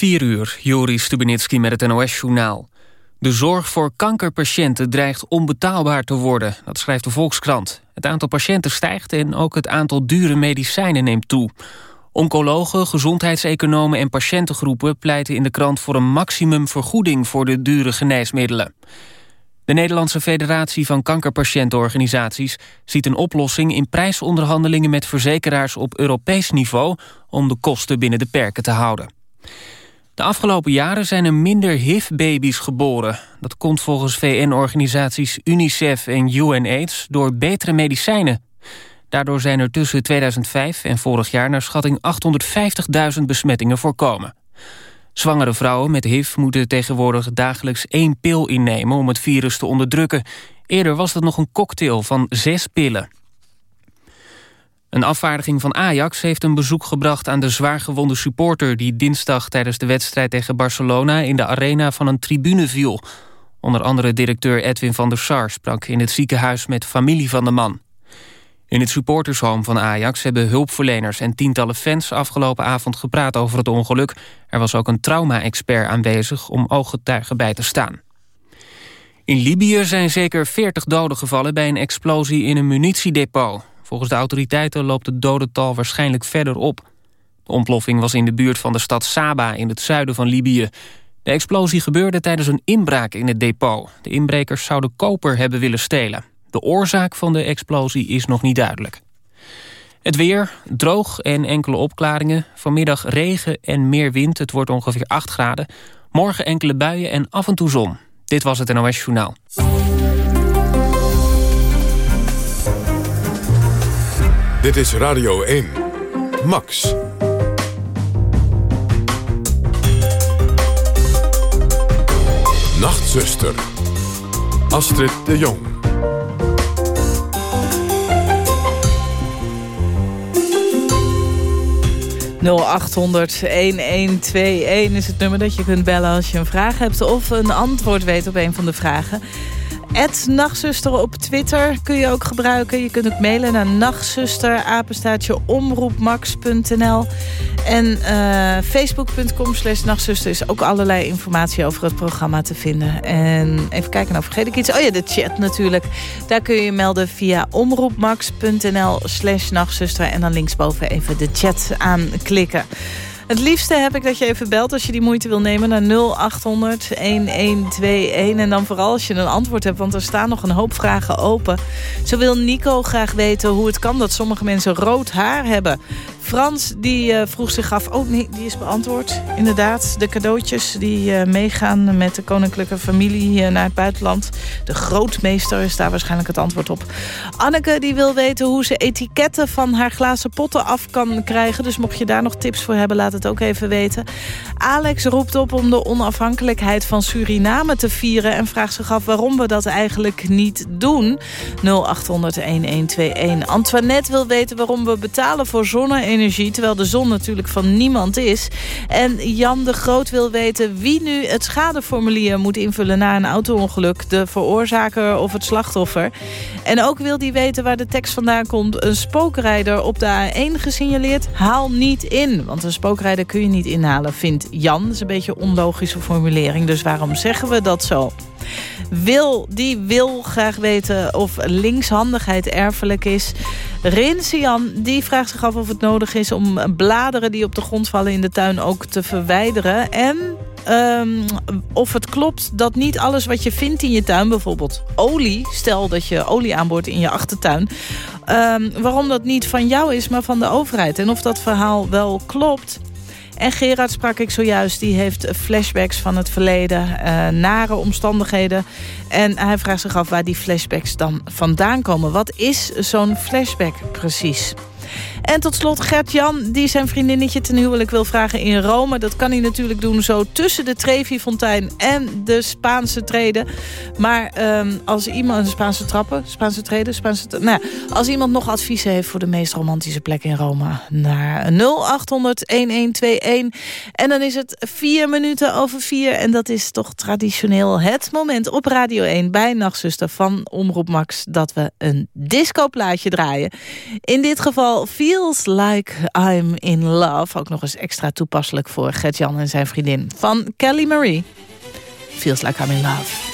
4 uur, Joris Stubenitski met het NOS-journaal. De zorg voor kankerpatiënten dreigt onbetaalbaar te worden, dat schrijft de Volkskrant. Het aantal patiënten stijgt en ook het aantal dure medicijnen neemt toe. Oncologen, gezondheidseconomen en patiëntengroepen pleiten in de krant voor een maximumvergoeding voor de dure geneesmiddelen. De Nederlandse Federatie van Kankerpatiëntenorganisaties ziet een oplossing in prijsonderhandelingen met verzekeraars op Europees niveau om de kosten binnen de perken te houden. De afgelopen jaren zijn er minder HIV-baby's geboren. Dat komt volgens VN-organisaties UNICEF en UNAIDS door betere medicijnen. Daardoor zijn er tussen 2005 en vorig jaar naar schatting 850.000 besmettingen voorkomen. Zwangere vrouwen met HIV moeten tegenwoordig dagelijks één pil innemen om het virus te onderdrukken. Eerder was dat nog een cocktail van zes pillen. Een afvaardiging van Ajax heeft een bezoek gebracht aan de zwaargewonde supporter... die dinsdag tijdens de wedstrijd tegen Barcelona in de arena van een tribune viel. Onder andere directeur Edwin van der Sar sprak in het ziekenhuis met familie van de man. In het supportershome van Ajax hebben hulpverleners en tientallen fans afgelopen avond gepraat over het ongeluk. Er was ook een trauma-expert aanwezig om ooggetuigen bij te staan. In Libië zijn zeker 40 doden gevallen bij een explosie in een munitiedepot. Volgens de autoriteiten loopt het dodental waarschijnlijk verder op. De ontploffing was in de buurt van de stad Saba in het zuiden van Libië. De explosie gebeurde tijdens een inbraak in het depot. De inbrekers zouden koper hebben willen stelen. De oorzaak van de explosie is nog niet duidelijk. Het weer, droog en enkele opklaringen. Vanmiddag regen en meer wind. Het wordt ongeveer 8 graden. Morgen enkele buien en af en toe zon. Dit was het NOS Journaal. Dit is Radio 1. Max. Nachtzuster. Astrid de Jong. 0800 1121 is het nummer dat je kunt bellen als je een vraag hebt... of een antwoord weet op een van de vragen. Nachtzuster op Twitter kun je ook gebruiken. Je kunt ook mailen naar nachtzuster, omroepmax.nl. En uh, facebook.com slash nachtzuster is ook allerlei informatie over het programma te vinden. En even kijken, nou vergeet ik iets. Oh ja, de chat natuurlijk. Daar kun je melden via omroepmax.nl slash nachtzuster. En dan linksboven even de chat aanklikken. Het liefste heb ik dat je even belt als je die moeite wil nemen naar 0800 1121. En dan vooral als je een antwoord hebt, want er staan nog een hoop vragen open. Zo wil Nico graag weten hoe het kan dat sommige mensen rood haar hebben. Frans die uh, vroeg zich af, oh nee, die is beantwoord. Inderdaad, de cadeautjes die uh, meegaan met de koninklijke familie uh, naar het buitenland. De grootmeester is daar waarschijnlijk het antwoord op. Anneke die wil weten hoe ze etiketten van haar glazen potten af kan krijgen. Dus mocht je daar nog tips voor hebben, laat het ook even weten. Alex roept op om de onafhankelijkheid van Suriname te vieren... en vraagt zich af waarom we dat eigenlijk niet doen. 0800-1121. Antoinette wil weten waarom we betalen voor zonne terwijl de zon natuurlijk van niemand is. En Jan de Groot wil weten wie nu het schadeformulier moet invullen... na een auto-ongeluk, de veroorzaker of het slachtoffer. En ook wil hij weten waar de tekst vandaan komt. Een spookrijder op de A1 gesignaleerd, haal niet in. Want een spookrijder kun je niet inhalen, vindt Jan. Dat is een beetje een onlogische formulering, dus waarom zeggen we dat zo? Wil, die wil graag weten of linkshandigheid erfelijk is. Rinsian, die vraagt zich af of het nodig is om bladeren die op de grond vallen in de tuin ook te verwijderen. En um, of het klopt dat niet alles wat je vindt in je tuin, bijvoorbeeld olie... stel dat je olie aanboort in je achtertuin... Um, waarom dat niet van jou is, maar van de overheid. En of dat verhaal wel klopt... En Gerard sprak ik zojuist, die heeft flashbacks van het verleden, uh, nare omstandigheden. En hij vraagt zich af waar die flashbacks dan vandaan komen. Wat is zo'n flashback precies? En tot slot Gert-Jan, die zijn vriendinnetje ten huwelijk wil vragen in Rome. Dat kan hij natuurlijk doen zo tussen de Trevi-fontein en de Spaanse treden. Maar um, als iemand... Spaanse trappen, Spaanse treden, Spaanse... Nou, als iemand nog adviezen heeft voor de meest romantische plek in Rome... naar 0800-1121. En dan is het vier minuten over vier. En dat is toch traditioneel het moment op Radio 1... bij Nachtzuster van Omroep Max... dat we een discoplaatje draaien. In dit geval vier Feels Like I'm in Love. Ook nog eens extra toepasselijk voor Gert-Jan en zijn vriendin. Van Kelly Marie. Feels Like I'm in Love.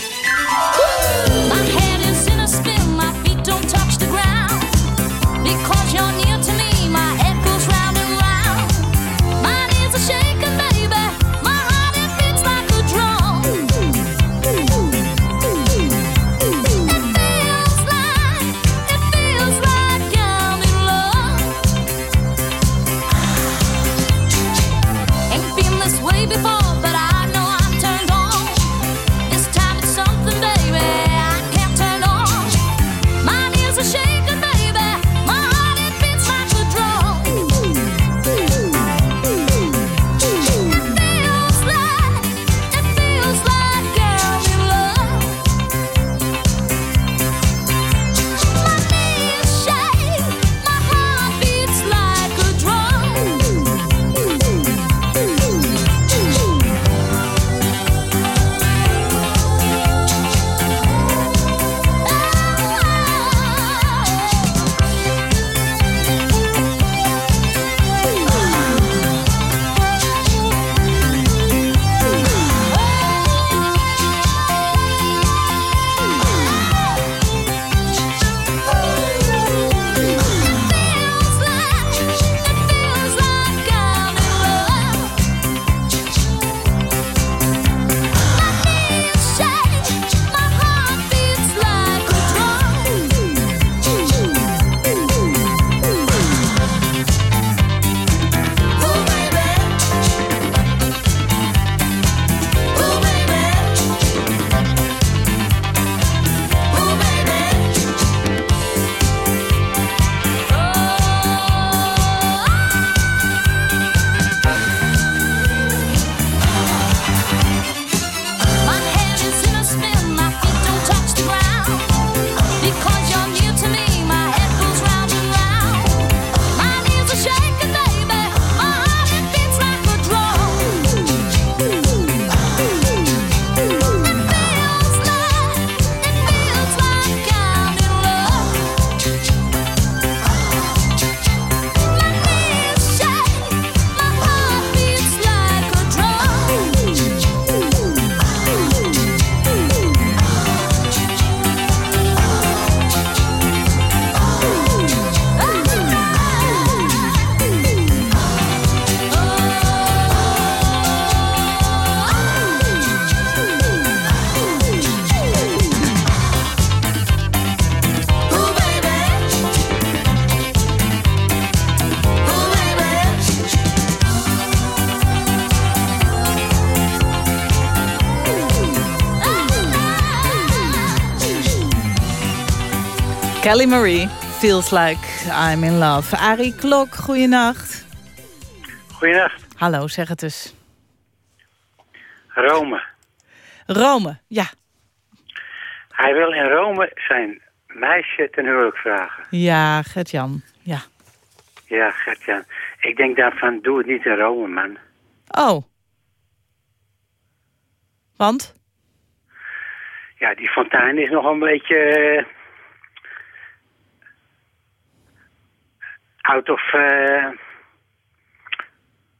Kelly Marie, Feels Like I'm in Love. Arie Klok, goeienacht. Goeienacht. Hallo, zeg het eens. Rome. Rome, ja. Hij wil in Rome zijn meisje ten huwelijk vragen. Ja, Gert-Jan, ja. Ja, Gert-Jan. Ik denk daarvan, doe het niet in Rome, man. Oh. Want? Ja, die fontein is nog een beetje... out of... eh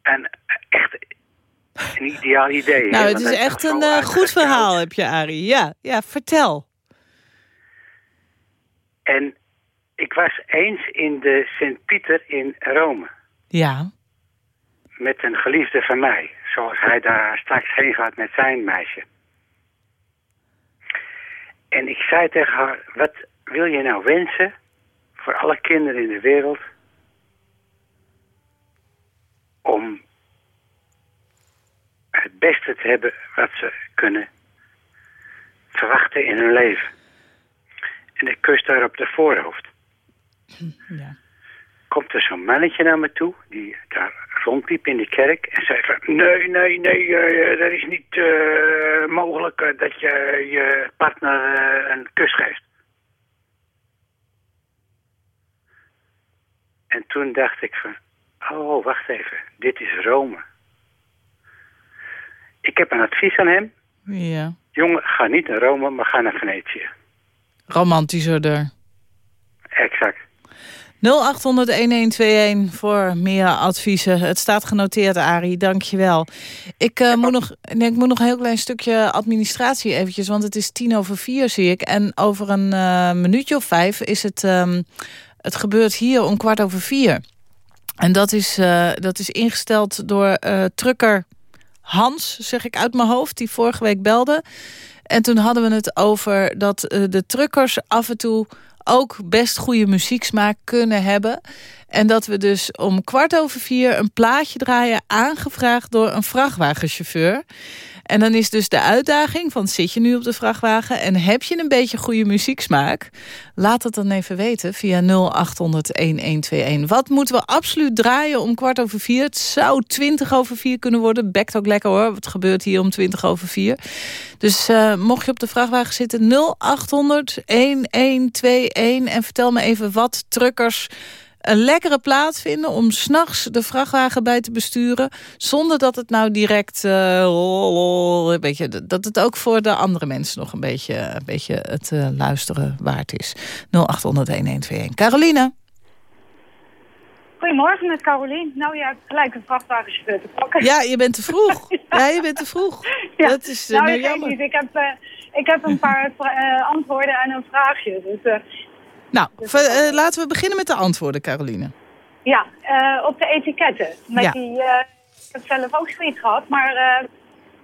een echt een ideaal idee. Nou, het is echt een eh, goed verhaal, heb je, Arie. Ja, ja, vertel. En ik was eens in de Sint-Pieter in Rome. Ja. Met een geliefde van mij. Zoals hij daar straks heen gaat met zijn meisje. En ik zei tegen haar, wat wil je nou wensen voor alle kinderen in de wereld om het beste te hebben wat ze kunnen verwachten in hun leven. En ik kus daar op de voorhoofd. ja. Komt er zo'n mannetje naar me toe, die daar rondliep in de kerk en zei van, nee, nee, nee, eh, dat is niet eh, mogelijk eh, dat je je partner een kus geeft. En toen dacht ik van, oh, wacht even, dit is Rome. Ik heb een advies aan hem. Ja. Jongen, ga niet naar Rome, maar ga naar Venetië. Romantischer er. Exact. 0800-1121 voor meer adviezen. Het staat genoteerd, Arie. Dank je wel. Ik, uh, moet nog, nee, ik moet nog een heel klein stukje administratie eventjes. Want het is tien over vier, zie ik. En over een uh, minuutje of vijf is het... Um, het gebeurt hier om kwart over vier. En dat is, uh, dat is ingesteld door uh, trucker Hans, zeg ik uit mijn hoofd, die vorige week belde. En toen hadden we het over dat uh, de truckers af en toe ook best goede muzieksmaak kunnen hebben. En dat we dus om kwart over vier een plaatje draaien... aangevraagd door een vrachtwagenchauffeur. En dan is dus de uitdaging van zit je nu op de vrachtwagen... en heb je een beetje goede muzieksmaak? Laat het dan even weten via 0800-1121. Wat moeten we absoluut draaien om kwart over vier? Het zou twintig over vier kunnen worden. Bekt ook lekker hoor, wat gebeurt hier om twintig over vier? Dus uh, mocht je op de vrachtwagen zitten 0800-1121... en vertel me even wat truckers een lekkere plaats vinden om s'nachts de vrachtwagen bij te besturen... zonder dat het nou direct... Uh, een beetje, dat het ook voor de andere mensen nog een beetje, een beetje het uh, luisteren waard is. 0800-1121. Caroline? Goedemorgen met Carolien. Nou, je hebt gelijk een vrachtwagenchauffeur te pakken. Ja, je bent te vroeg. ja, je bent te vroeg. Ja. Dat is uh, nou, nou jammer. Niet. Ik, heb, uh, ik heb een paar uh, antwoorden en een vraagje. Dus nou, uh, laten we beginnen met de antwoorden, Caroline. Ja, uh, op de etiketten. Met ja. die, uh, ik heb zelf ook zoiets gehad, maar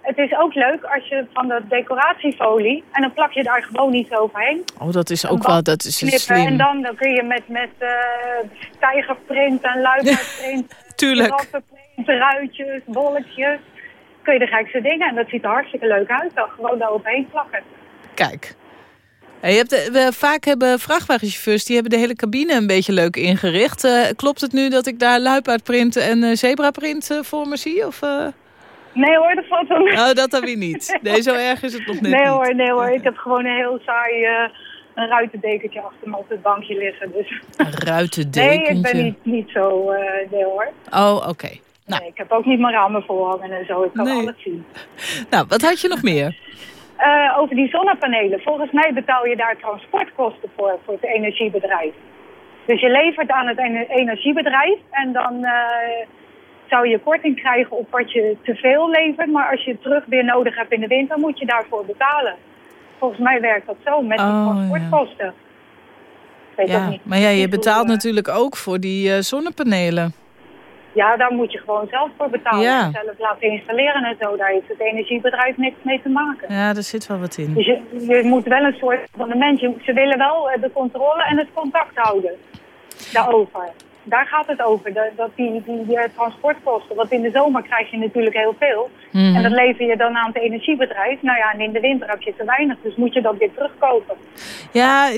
het is ook leuk als je van de decoratiefolie... en dan plak je daar gewoon iets overheen. Oh, dat is ook wel, dat is slim. En dan, dan kun je met, met tijgerprint en luipaardprint... Tuurlijk. ruitjes, bolletjes... kun je de gekste dingen. En dat ziet er hartstikke leuk uit. Dan gewoon daar overheen plakken. Kijk, je hebt, we, vaak hebben vrachtwagenchauffeurs... die hebben de hele cabine een beetje leuk ingericht. Uh, klopt het nu dat ik daar luipaardprint en uh, zebraprint uh, voor me zie? Of, Nee hoor, dat valt wel Oh, dat dan weer niet. Nee, zo erg is het nog net nee, niet. Hoor, nee hoor, ik heb gewoon een heel saai een ruitendekentje achter me op het bankje liggen. Dus. Een ruitendekentje? Nee, ik ben niet, niet zo, nee hoor. Oh, oké. Okay. Nou. Nee, ik heb ook niet mijn ramen voorhangen en zo. Ik kan nee. alles zien. Nou, wat had je nog meer? Uh, over die zonnepanelen. Volgens mij betaal je daar transportkosten voor, voor het energiebedrijf. Dus je levert aan het energiebedrijf en dan uh, zou je korting krijgen op wat je te veel levert. Maar als je het terug weer nodig hebt in de winter, moet je daarvoor betalen. Volgens mij werkt dat zo met oh, de transportkosten. Ja. ja maar ja, je betaalt hoe, natuurlijk ook voor die uh, zonnepanelen. Ja, daar moet je gewoon zelf voor betalen. Ja. Zelf laten installeren en zo. Daar heeft het energiebedrijf niks mee te maken. Ja, er zit wel wat in. Dus je, je moet wel een soort van de mensen... Ze willen wel de controle en het contact houden. Daarover. Daar gaat het over. Dat, dat die, die, die, transportkosten. Want in de zomer krijg je natuurlijk heel veel. Mm -hmm. En dat lever je dan aan het energiebedrijf. Nou ja, en in de winter heb je te weinig. Dus moet je dat weer terugkopen. Ja,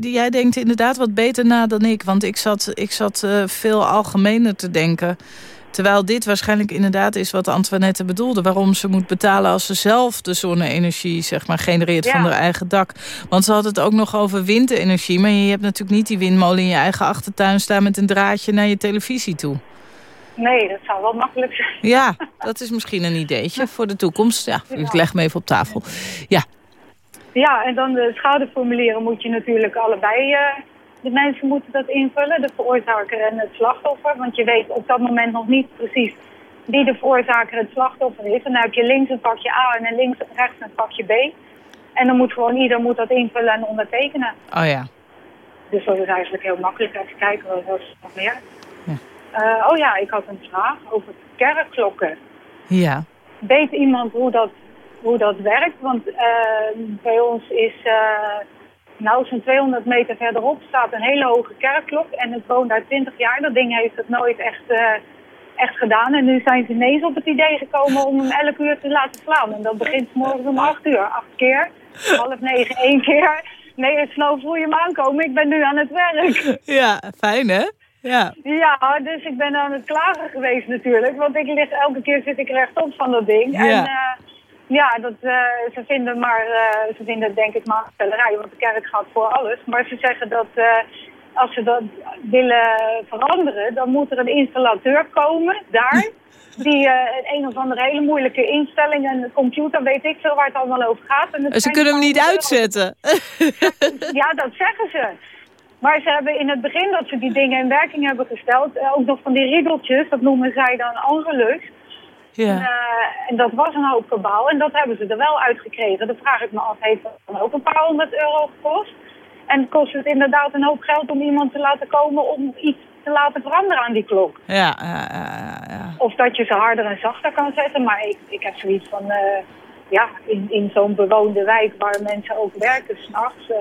jij denkt inderdaad wat beter na dan ik. Want ik zat, ik zat uh, veel algemener te denken. Terwijl dit waarschijnlijk inderdaad is wat Antoinette bedoelde. Waarom ze moet betalen als ze zelf de zonne-energie zeg maar, genereert ja. van haar eigen dak. Want ze had het ook nog over windenergie. Maar je hebt natuurlijk niet die windmolen in je eigen achtertuin staan... met een draadje naar je televisie toe. Nee, dat zou wel makkelijk zijn. Ja, dat is misschien een ideetje voor de toekomst. Ja, ik leg me even op tafel. Ja. Ja, en dan de schadeformulieren moet je natuurlijk allebei... Uh, de mensen moeten dat invullen, de veroorzaker en het slachtoffer. Want je weet op dat moment nog niet precies wie de veroorzaker en het slachtoffer is. En dan heb je links een vakje A en links rechts een vakje B. En dan moet gewoon ieder moet dat invullen en ondertekenen. Oh ja. Dus dat is eigenlijk heel makkelijk. Even kijken, wat was er nog meer? Ja. Uh, oh ja, ik had een vraag over kerkklokken. Ja. Weet iemand hoe dat, hoe dat werkt? Want uh, bij ons is... Uh, nou, zo'n 200 meter verderop staat een hele hoge kerkklok. En het woont daar 20 jaar. Dat ding heeft het nooit echt, uh, echt gedaan. En nu zijn ze ineens op het idee gekomen om hem elk uur te laten slaan. En dat begint morgens om 8 uur. Acht keer. Half negen, één keer. Nee, het snel voel je me aankomen. Ik ben nu aan het werk. Ja, fijn hè? Ja. ja, dus ik ben aan het klagen geweest natuurlijk. Want ik lig, elke keer zit ik rechtop van dat ding. Ja. En, uh, ja, dat, uh, ze vinden maar, uh, ze vinden denk ik maar spellerij, want de kerk gaat voor alles. Maar ze zeggen dat uh, als ze dat willen veranderen, dan moet er een installateur komen daar. Die een of andere hele moeilijke instelling en computer, weet ik veel waar het allemaal over gaat. En ze kunnen hem niet uitzetten. ja, dat zeggen ze. Maar ze hebben in het begin dat ze die dingen in werking hebben gesteld, eh, ook nog van die riedeltjes, dat noemen zij dan angelus. En, Ja. eh, en dat was een hoop kabaal en dat hebben ze er wel uitgekregen. Dan vraag ik me af, heeft dat dan ook een paar honderd euro gekost? En kost het inderdaad een hoop geld om iemand te laten komen om iets te laten veranderen aan die klok? Ja, ja. Of dat je ze harder en zachter kan zetten. Maar ik, ik heb zoiets van, eh, ja, in, in zo'n bewoonde wijk waar mensen ook werken s'nachts, eh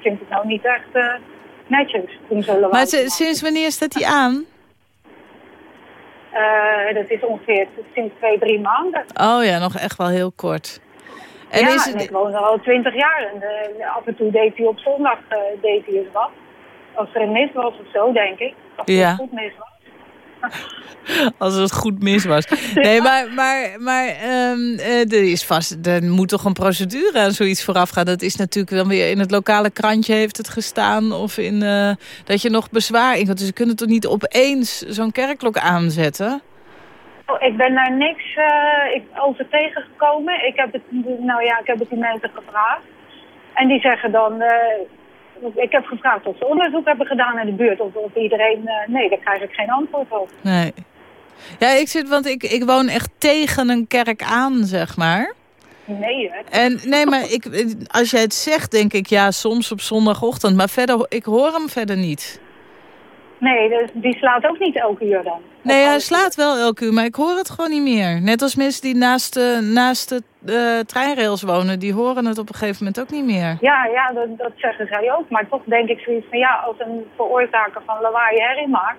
vind ik het nou niet echt netjes. Maar si- sinds wanneer staat die aan? Eh, dat is ongeveer sinds twee, drie maanden. Oh ja, nog echt wel heel kort. En ja, is en ik het, woon er al twintig jaar. En eh, af en toe deed hij op zondag eh, deed hij eens wat. Als er een mis was of zo, denk ik. Als er Ja. een goed mis was. als het goed mis was. Nee, maar, maar, maar ehm, eh, er is vast, er moet toch een procedure aan zoiets vooraf gaan. Dat is natuurlijk wel weer in het lokale krantje heeft het gestaan. Of in, eh, dat je nog bezwaar in. Want ze kunnen toch niet opeens zo'n kerkklok aanzetten? Oh, ik ben daar niks eh, ik, over tegengekomen. Ik heb, het, nou ja, ik heb het die mensen gevraagd. En die zeggen dan... ik heb gevraagd of ze onderzoek hebben gedaan in de buurt. Of, of iedereen... eh, nee, daar krijg ik geen antwoord op. Nee. Ja, ik zit, want ik, ik woon echt tegen een kerk aan, zeg maar. Nee, hè. En nee, maar ik, als jij het zegt, denk ik, ja, soms op zondagochtend. Maar verder, ik hoor hem verder niet. Nee, dus die slaat ook niet elke uur dan. Nee, hij slaat wel elke uur, maar ik hoor het gewoon niet meer. Net als mensen die naast de, naast de eh, treinrails wonen, die horen het op een gegeven moment ook niet meer. Ja, ja dat, dat zeggen zij ook. Maar toch denk ik zoiets van ja, als een veroorzaker van lawaai herrie maakt,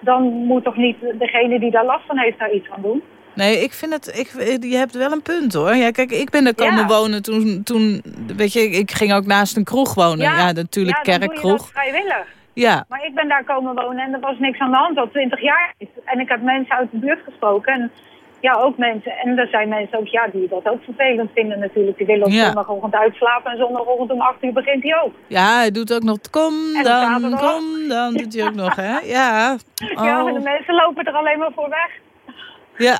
dan moet toch niet degene die daar last van heeft daar iets van doen? Nee, ik vind het, ik, je hebt wel een punt hoor. Ja, kijk, ik ben er komen Ja. wonen toen, toen, weet je, ik ging ook naast een kroeg wonen. Ja, natuurlijk ja, doe je kerkkroeg. dat vrijwillig. Ja, Maar ik ben daar komen wonen en er was niks aan de hand, al twintig jaar. niet. En ik heb mensen uit de buurt gesproken en ja, ook mensen. En er zijn mensen ook, ja, die dat ook vervelend vinden natuurlijk. Die willen op Ja. zondagochtend uitslapen en zondagochtend om acht uur begint hij ook. ja, hij doet ook nog, kom dan, kom dan, doet hij ook nog, hè? Ja. Ja, Oh. en de mensen lopen er alleen maar voor weg. Ja.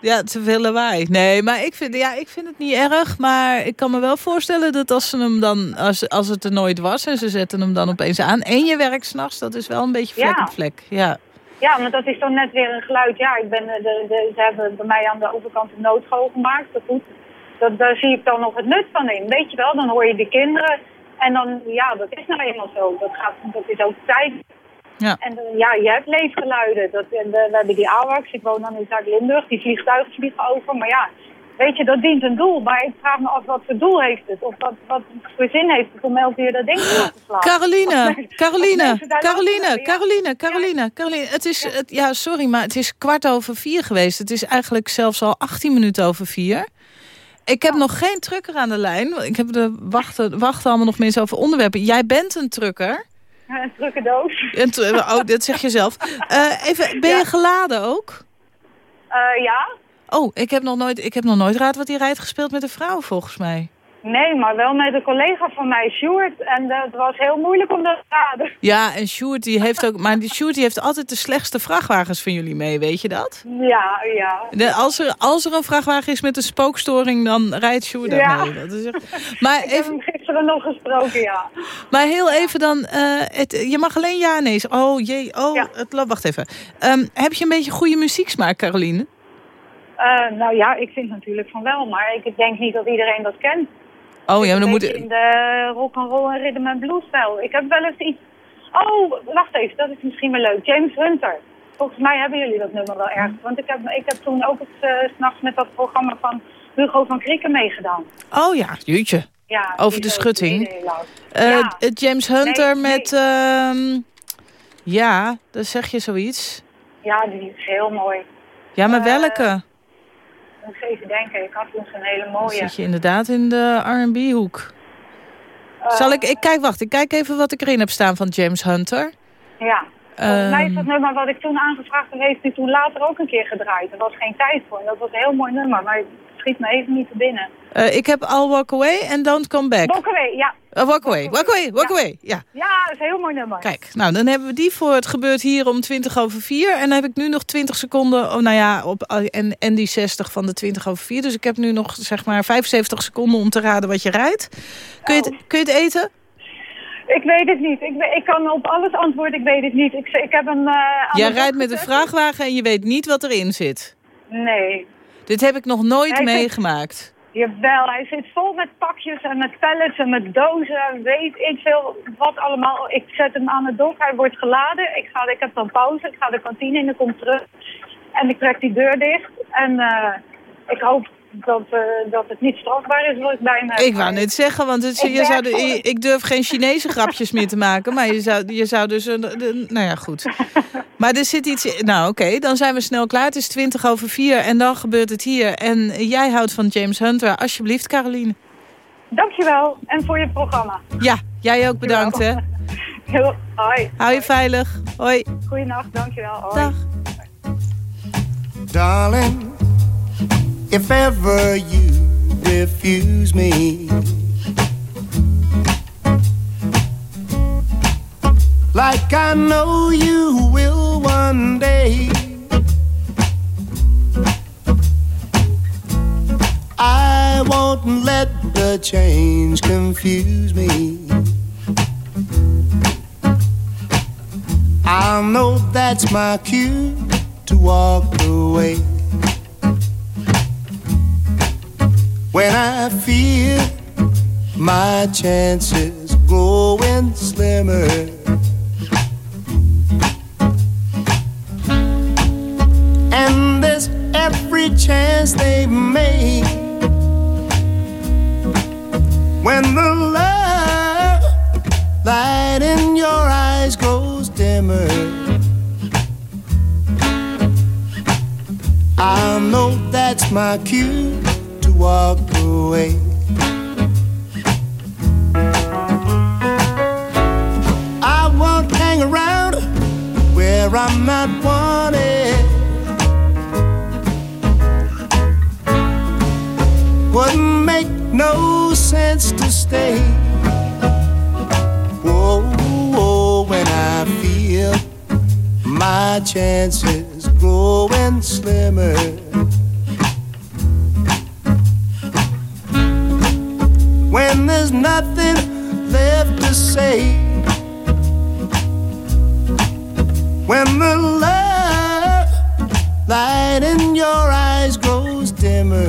Ja, te veel lawaai. Nee, maar ik vind, ja, ik vind het niet erg. Maar ik kan me wel voorstellen dat als ze hem dan, als, als het er nooit was en ze zetten hem dan opeens aan. En je werkt s'nachts, dat is wel een beetje vlek Ja. op vlek. Ja. Ja, maar dat is dan net weer een geluid. Ja, ik ben, eh, de, de, ze hebben bij mij aan de overkant een noodschool gemaakt. Dat goed. Dat, daar zie ik dan nog het nut van in. Weet je wel, dan hoor je de kinderen. En dan, ja, dat is nou eenmaal zo. Dat, gaat, dat is ook tijd. Ja. En eh, ja, je hebt leefgeluiden. Dat, en de, we hebben die AWACS, ik woon dan in Zuid-Limburg. Die vliegtuigen vliegen over. Maar ja, weet je, dat dient een doel. Maar ik vraag me af wat voor doel heeft het. Of wat, wat voor zin heeft het om elke keer dat ding te slaan. Caroline, Caroline, Caroline. Caroline, Caroline, Caroline. Het is, het, ja, sorry, maar het is kwart over vier geweest. Het is eigenlijk zelfs al 18 minuten over vier. Ik heb nog geen trucker aan de lijn. Ik heb de wachten, wachten allemaal nog mensen over onderwerpen. Jij bent een trucker. Een drukke doos. En oh, dat zeg je zelf. Eh, even, ben je geladen ook? Eh, ja, Oh, ik heb nog nooit, ik heb nog nooit raad wat hij rijdt gespeeld met een vrouw, volgens mij. Nee, maar wel met een collega van mij, Sjoerd. En het was heel moeilijk om dat te raden. Ja, en Sjoerd die heeft ook, maar die Sjoerd die heeft altijd de slechtste vrachtwagens van jullie mee, weet je dat? Ja, ja. De, als, er, als er een vrachtwagen is met een spookstoring, dan rijdt Sjoerd Ja. daarmee. Dat is echt... maar, Ik heb even, hem gisteren nog gesproken, ja. maar heel even dan, eh, het, je mag alleen ja nee. Oh jee, oh, Ja. het, la- wacht even. Ehm, heb je een beetje goede muzieksmaak, Caroline? Eh, nou ja, ik vind natuurlijk van wel, maar ik denk niet dat iedereen dat kent. Oh ja, maar dan moet... in de rock and roll en rhythm and blues stijl. Ik heb wel eens iets... Oh, wacht even, dat is misschien wel leuk. James Hunter. Volgens mij hebben jullie dat nummer wel erg. Want ik heb, ik heb toen ook eh, s s'nachts met dat programma van Hugo van Krieken meegedaan. Oh ja, jeetje. Ja, Over de schutting. Eh, Ja. het James Hunter Nee, nee. met... ehm, ja, dan zeg je zoiets. Ja, die is heel mooi. Ja, maar Eh, welke? Moet even denken, ik had toen zo'n hele Dan mooie. zit je inderdaad in de R&B-hoek. Eh, Zal ik... Ik kijk, wacht. Ik kijk even wat ik erin heb staan van James Hunter. Ja. Volgens mij is Ehm, dat nummer wat ik toen aangevraagd heb, heeft hij toen later ook een keer gedraaid. Er was geen tijd voor en dat was een heel mooi nummer, maar schiet me even niet te binnen. eh, ik heb I'll Walk Away en Don't Come Back. Walk Away, ja. Oh, walk Away, Walk Away, Walk Ja. Away. Ja, Ja, dat is een heel mooi nummer. kijk. Nou, dan hebben we die voor Het Gebeurt Hier om 20 over 4. En dan heb ik nu nog 20 seconden, oh, nou ja, op, en, en die 60 van de 20 over 4. Dus ik heb nu nog, zeg maar, 75 seconden om te raden wat je rijdt. Kun je het, Oh. kun je het eten? Ik weet het niet. Ik, ik kan op alles antwoorden, ik weet het niet. Ik, ik heb een... Uh, Jij rijdt met een vrachtwagen en je weet niet wat erin zit? Nee. Dit heb ik nog nooit meegemaakt. jawel, hij zit vol met pakjes en met pallets en met dozen. Weet ik veel wat allemaal. Ik zet hem aan het dok, hij wordt geladen. Ik, ga, ik heb dan pauze, ik ga de kantine in, ik kom terug. En ik trek die deur dicht. En uh, ik hoop dat, uh, dat het niet strafbaar is wat ik bij me heb. Ik wou net zeggen, want het, ik, je zou de, ik durf geen Chinese grapjes meer te maken. Maar je zou, je zou dus... Een, de, nou ja, goed. Maar er zit iets... Nou oké, dan zijn we snel klaar. Het is twintig over vier en dan gebeurt het hier. En jij houdt van James Hunter. Alsjeblieft, Caroline. Dankjewel. En voor je programma. Ja, jij ook bedankt hè. Heel, hoi. Hou je veilig. Hoi. Goeienacht, dankjewel. Hoi. Dag. Darling, if ever you refuse me, like I know you will one day, I won't let the change confuse me. I'll know that's my cue to walk away. When I feel my chances growing slimmer. And there's every chance they make when the love light in your eyes grows dimmer. I know that's my cue walk away. I won't hang around where I'm not wanted. Wouldn't make no sense to stay. Whoa, whoa when I feel my chances growing slimmer. There's nothing left to say. When the love light in your eyes grows dimmer.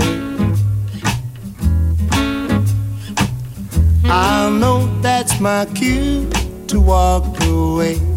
I know that's my cue to walk away.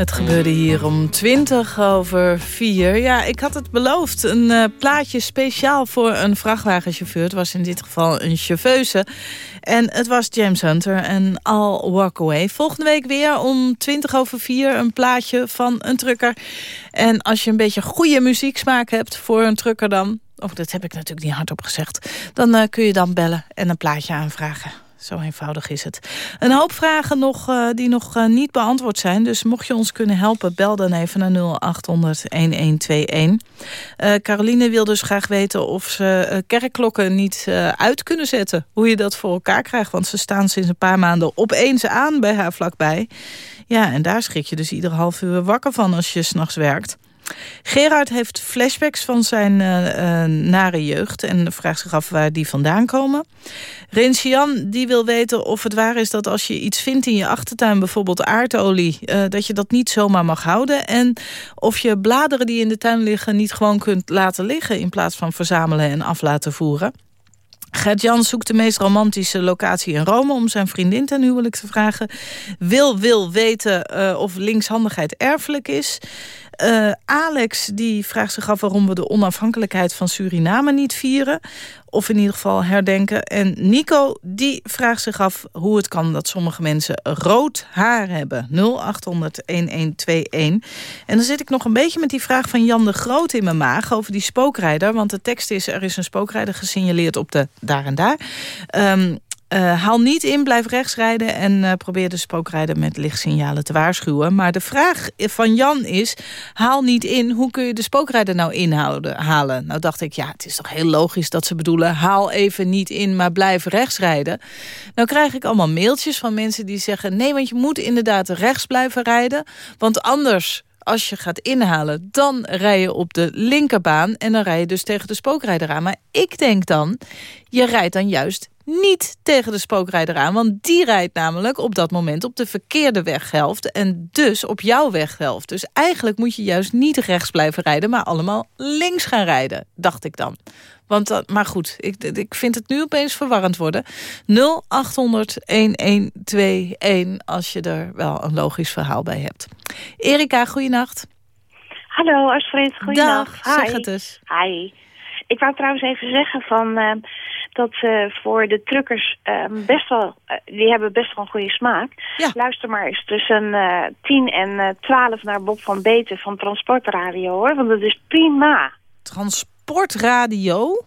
Het gebeurde hier om 20 over 4. Ja, ik had het beloofd. Een eh, plaatje speciaal voor een vrachtwagenchauffeur. Het was in dit geval een chauffeuse. En het was James Hunter en I'll Walk Away. Volgende week weer om 20 over 4 een plaatje van een trucker. En als je een beetje goede muzieksmaak hebt voor een trucker dan... Oh, dat heb ik natuurlijk niet hardop gezegd. Dan eh, kun je dan bellen en een plaatje aanvragen. Zo eenvoudig is het. Een hoop vragen nog, uh, die nog uh, niet beantwoord zijn. Dus mocht je ons kunnen helpen, bel dan even naar 0800-1121. Uh, Caroline wil dus graag weten of ze kerkklokken niet uit kunnen zetten. Hoe je dat voor elkaar krijgt. Want ze staan sinds een paar maanden opeens aan bij haar vlakbij. Ja, en daar schrik je dus ieder half uur wakker van als je s'nachts werkt. Gerard heeft flashbacks van zijn uh, nare jeugd... en vraagt zich af waar die vandaan komen. Rinsjan die wil weten of het waar is dat als je iets vindt in je achtertuin... bijvoorbeeld aardolie, uh, dat je dat niet zomaar mag houden. En of je bladeren die in de tuin liggen niet gewoon kunt laten liggen... in plaats van verzamelen en af laten voeren. Gert-Jan zoekt de meest romantische locatie in Rome... om zijn vriendin ten huwelijk te vragen. Wil wil weten uh, of linkshandigheid erfelijk is. Uh, Alex die vraagt zich af waarom we de onafhankelijkheid van Suriname niet vieren. Of in ieder geval herdenken. En Nico die vraagt zich af hoe het kan dat sommige mensen rood haar hebben. 0800-1121. En dan zit ik nog een beetje met die vraag van Jan de Groot in mijn maag... over die spookrijder. Want de tekst is, er is een spookrijder gesignaleerd op de daar en daar. Um, uh, haal niet in, blijf rechts rijden en uh, probeer de spookrijder met lichtsignalen te waarschuwen. Maar de vraag van Jan is, haal niet in, hoe kun je de spookrijder nou inhouden, halen? Nou dacht ik, ja, het is toch heel logisch dat ze bedoelen, haal even niet in, maar blijf rechts rijden. Nou krijg ik allemaal mailtjes van mensen die zeggen, nee, want je moet inderdaad rechts blijven rijden, want anders als je gaat inhalen, dan rij je op de linkerbaan... en dan rij je dus tegen de spookrijder aan. Maar ik denk dan, je rijdt dan juist niet tegen de spookrijder aan. Want die rijdt namelijk op dat moment op de verkeerde weghelft. En dus op jouw weghelft. Dus eigenlijk moet je juist niet rechts blijven rijden... maar allemaal links gaan rijden, dacht ik dan. Want maar goed, ik, ik vind het nu opeens verwarrend worden. 0800-1121 als je er wel een logisch verhaal bij hebt. Erika, goeienacht. Hallo Astrid, goeienacht. Dag, zeg het eens. Hi. Ik wou trouwens even zeggen van... Uh, dat uh, voor de truckers uh, best wel, uh, die hebben best wel een goede smaak. Ja. Luister maar eens tussen 10 en 12 naar Bob van Beten van Transportradio hoor, want dat is prima. Transportradio?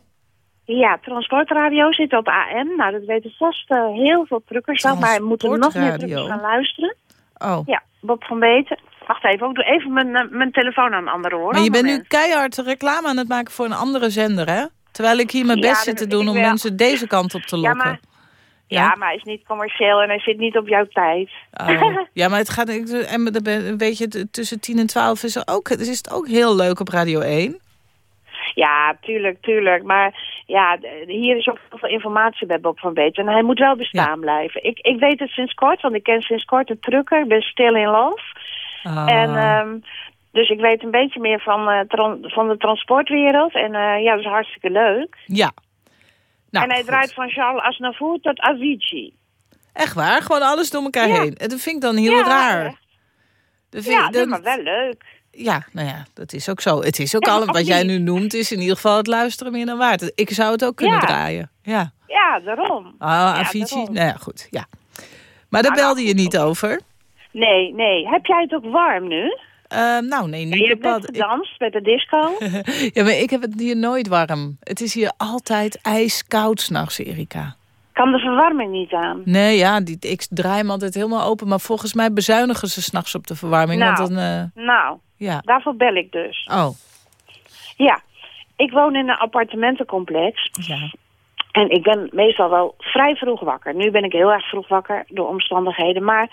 Ja, Transportradio zit op AM. Nou, dat weten vast heel veel truckers wel, maar moeten nog meer truckers gaan luisteren. Oh. Ja, Bob van Beten. Wacht even, ik doe even mijn, mijn telefoon aan een andere hoor. Maar je bent nu keihard reclame aan het maken voor een andere zender, hè? Terwijl ik hier mijn best Ja, zit te doen om wel. mensen deze kant op te Ja, lokken. maar, ja, maar hij is niet commercieel en hij zit niet op jouw tijd. Oh. Ja, maar het gaat. En de- de- weet je, tussen 10 en 12 is, er ook, is het ook heel leuk op Radio 1. Ja, tuurlijk, tuurlijk. Maar ja, hier is ook heel veel informatie bij Bob van Beet. En hij moet wel bestaan blijven. Ik, ik weet het sinds kort, want ik ken sinds kort een trucker. Ik ben still in love. Ah. En ehm, dus ik weet een beetje meer van, eh, van de transportwereld. En eh, ja, dat is hartstikke leuk. ja. Nou, en hij goed. draait van Charles Aznavour tot Avicii. Echt waar? Gewoon alles door elkaar Ja. heen. En dat vind ik dan heel Ja, raar. echt. Dat vind Ja, dat- maar wel leuk. Ja, nou ja, dat is ook zo. Het is ook Ja, al, wat jij nu noemt, is in ieder geval het luisteren meer dan waard. Ik zou het ook kunnen draaien. Ja. Ja, daarom. Ah, Avicii. daarom. Nou ja, goed. Ja. Maar daar Ah, nou, belde je niet over. Nee, nee. Heb jij het ook warm nu? Eh, nou, nee, niet je hebt net gedanst met de disco. Ja, maar ik heb het hier nooit warm. Het is hier altijd ijskoud s'nachts, Erika. kan de verwarming niet aan. Nee, ja, die, ik draai hem altijd helemaal open. Maar volgens mij bezuinigen ze s'nachts op de verwarming. Nou. Want dan, eh, Nou, ja. daarvoor bel ik dus. Oh, Ja, ik woon in een appartementencomplex. ja. En ik ben meestal wel vrij vroeg wakker. Nu ben ik heel erg vroeg wakker door omstandigheden. Maar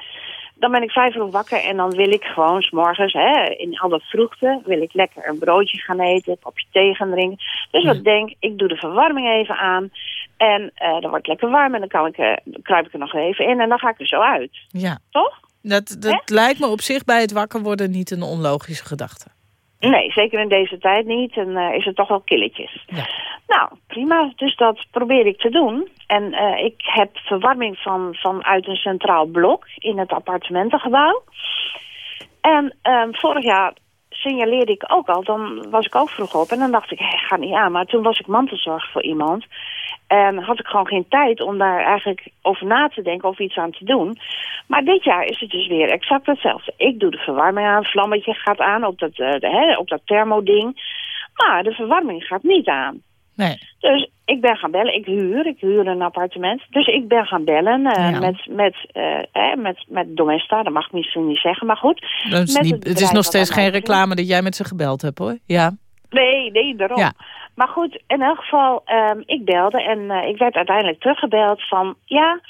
dan ben ik vrij vroeg wakker en dan wil ik gewoon s'morgens, hè, in alle vroegte, wil ik lekker een broodje gaan eten, een kopje thee gaan drinken. Dus wat ik denk, ik doe de verwarming even aan. En eh, dan wordt het lekker warm en dan, kan ik, eh, dan kruip ik er nog even in en dan ga ik er zo uit. ja. Toch? Dat, dat lijkt me op zich bij het wakker worden niet een onlogische gedachte. Nee, zeker in deze tijd niet. En eh, is het toch wel killetjes. Ja. Nou, prima. Dus dat probeer ik te doen. En eh, ik heb verwarming van, vanuit een centraal blok in het appartementengebouw. En ehm, vorig jaar signaleerde ik ook al, dan was ik ook vroeg op. En dan dacht ik, hé, ga niet aan. Maar toen was ik mantelzorg voor iemand. En had ik gewoon geen tijd om daar eigenlijk over na te denken of iets aan te doen. Maar dit jaar is het dus weer exact hetzelfde. Ik doe de verwarming aan, vlammetje gaat aan op dat, eh, hè, op dat thermoding. Maar de verwarming gaat niet aan. Nee. Dus ik ben gaan bellen. Ik huur, ik huur een appartement. Dus ik ben gaan bellen eh, Ja. met, met, eh, eh, met, met Domesta. Dat mag ik misschien niet zeggen, maar goed. Dat is Met niet, het het is nog steeds geen reclame dat jij met ze gebeld hebt, hoor. Ja. Nee, nee, daarom. Ja. Maar goed, in elk geval, ehm, ik belde en eh, ik werd uiteindelijk teruggebeld van... ja,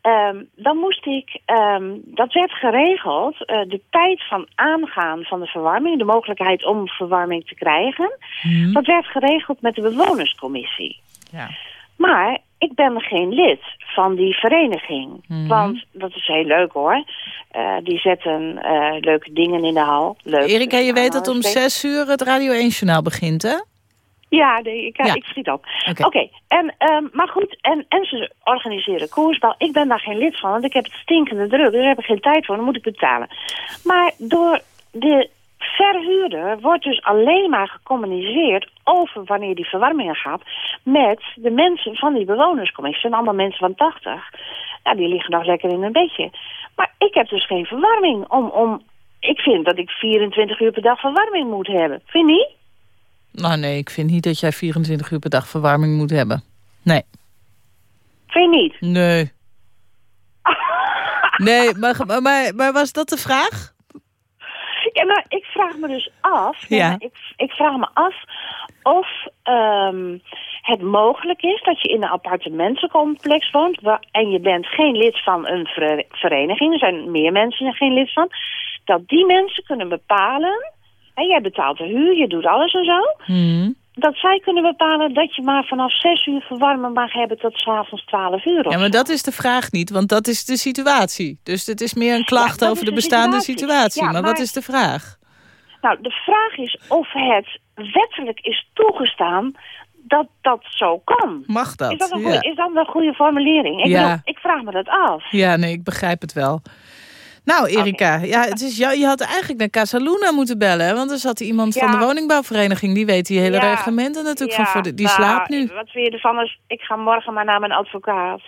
ehm, dan moest ik... ehm, dat werd geregeld, eh, de tijd van aangaan van de verwarming... de mogelijkheid om verwarming te krijgen... Hm. dat werd geregeld met de bewonerscommissie. Ja. Maar ik ben geen lid van die vereniging. Mhm. Want dat is heel leuk hoor. Eh, die zetten eh, leuke dingen in de hal. Leuk. Erika, je weet dat om zes uur het Radio 1-journaal begint, hè? Ja, nee, ik, Ja. ik schiet op. Oké. En, ehm, maar goed, en, en ze organiseren koersbal. Ik ben daar geen lid van, want ik heb het stinkende druk. Daar heb ik geen tijd voor, dan moet ik betalen. Maar door de verhuurder wordt dus alleen maar gecommuniceerd over wanneer die verwarmingen gaat met de mensen van die bewonerscommissie. En allemaal mensen van 80. Ja, die liggen nog lekker in een bedje. Maar ik heb dus geen verwarming om, om ik vind dat ik 24 uur per dag verwarming moet hebben. Vind je niet? Nou nee, ik vind niet dat jij 24 uur per dag verwarming moet hebben. Nee. Vind je niet? Nee. Nee, maar, maar, maar, was dat de vraag? Ja, maar ik vraag me dus af. Ja. Ik, ik vraag me af of ehm, het mogelijk is dat je in een appartementencomplex woont en je bent geen lid van een vere- vereniging. Er zijn meer mensen er geen lid van. Dat die mensen kunnen bepalen. En jij betaalt de huur, je doet alles en zo. Hmm. Dat zij kunnen bepalen dat je maar vanaf 6 uur verwarmen mag hebben tot 's avonds 12 uur. Ja, maar dat is de vraag niet, want dat is de situatie. Dus het is meer een klacht over de de bestaande situatie. situatie. Ja, maar, wat is de vraag? Nou, de vraag is of het wettelijk is toegestaan dat dat zo kan. Mag dat? Is dat, een ja. goeie, is dat een goede formulering? Ik, Ja. bedoel, ik vraag me dat af. ja, nee, ik begrijp het wel. Nou, Erika, ja, het is jou, je had eigenlijk naar Casaluna moeten bellen. Want er zat iemand van de woningbouwvereniging. Die weet die hele Ja. reglementen natuurlijk. van voor de, die nou, slaapt nu. Wat vind je ervan als ik ga morgen maar naar mijn advocaat?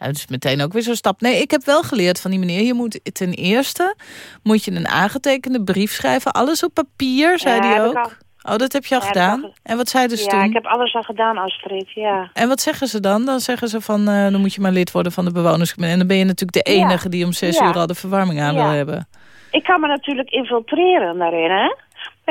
Ja, dus meteen ook weer zo'n stap. Nee, ik heb wel geleerd van die meneer. Je moet ten eerste moet je een aangetekende brief schrijven. Alles op papier, zei hij ook. Oh, dat heb je al Ja, gedaan? En wat zeiden ze ja, toen? ik heb alles al gedaan, Astrid, ja. En wat zeggen ze dan? Dan zeggen ze van, eh, dan moet je maar lid worden van de bewonerscommissie. En dan ben je natuurlijk de Ja. enige die om zes Ja. uur al de verwarming aan Ja. wil hebben. Ik kan me natuurlijk infiltreren daarin, hè?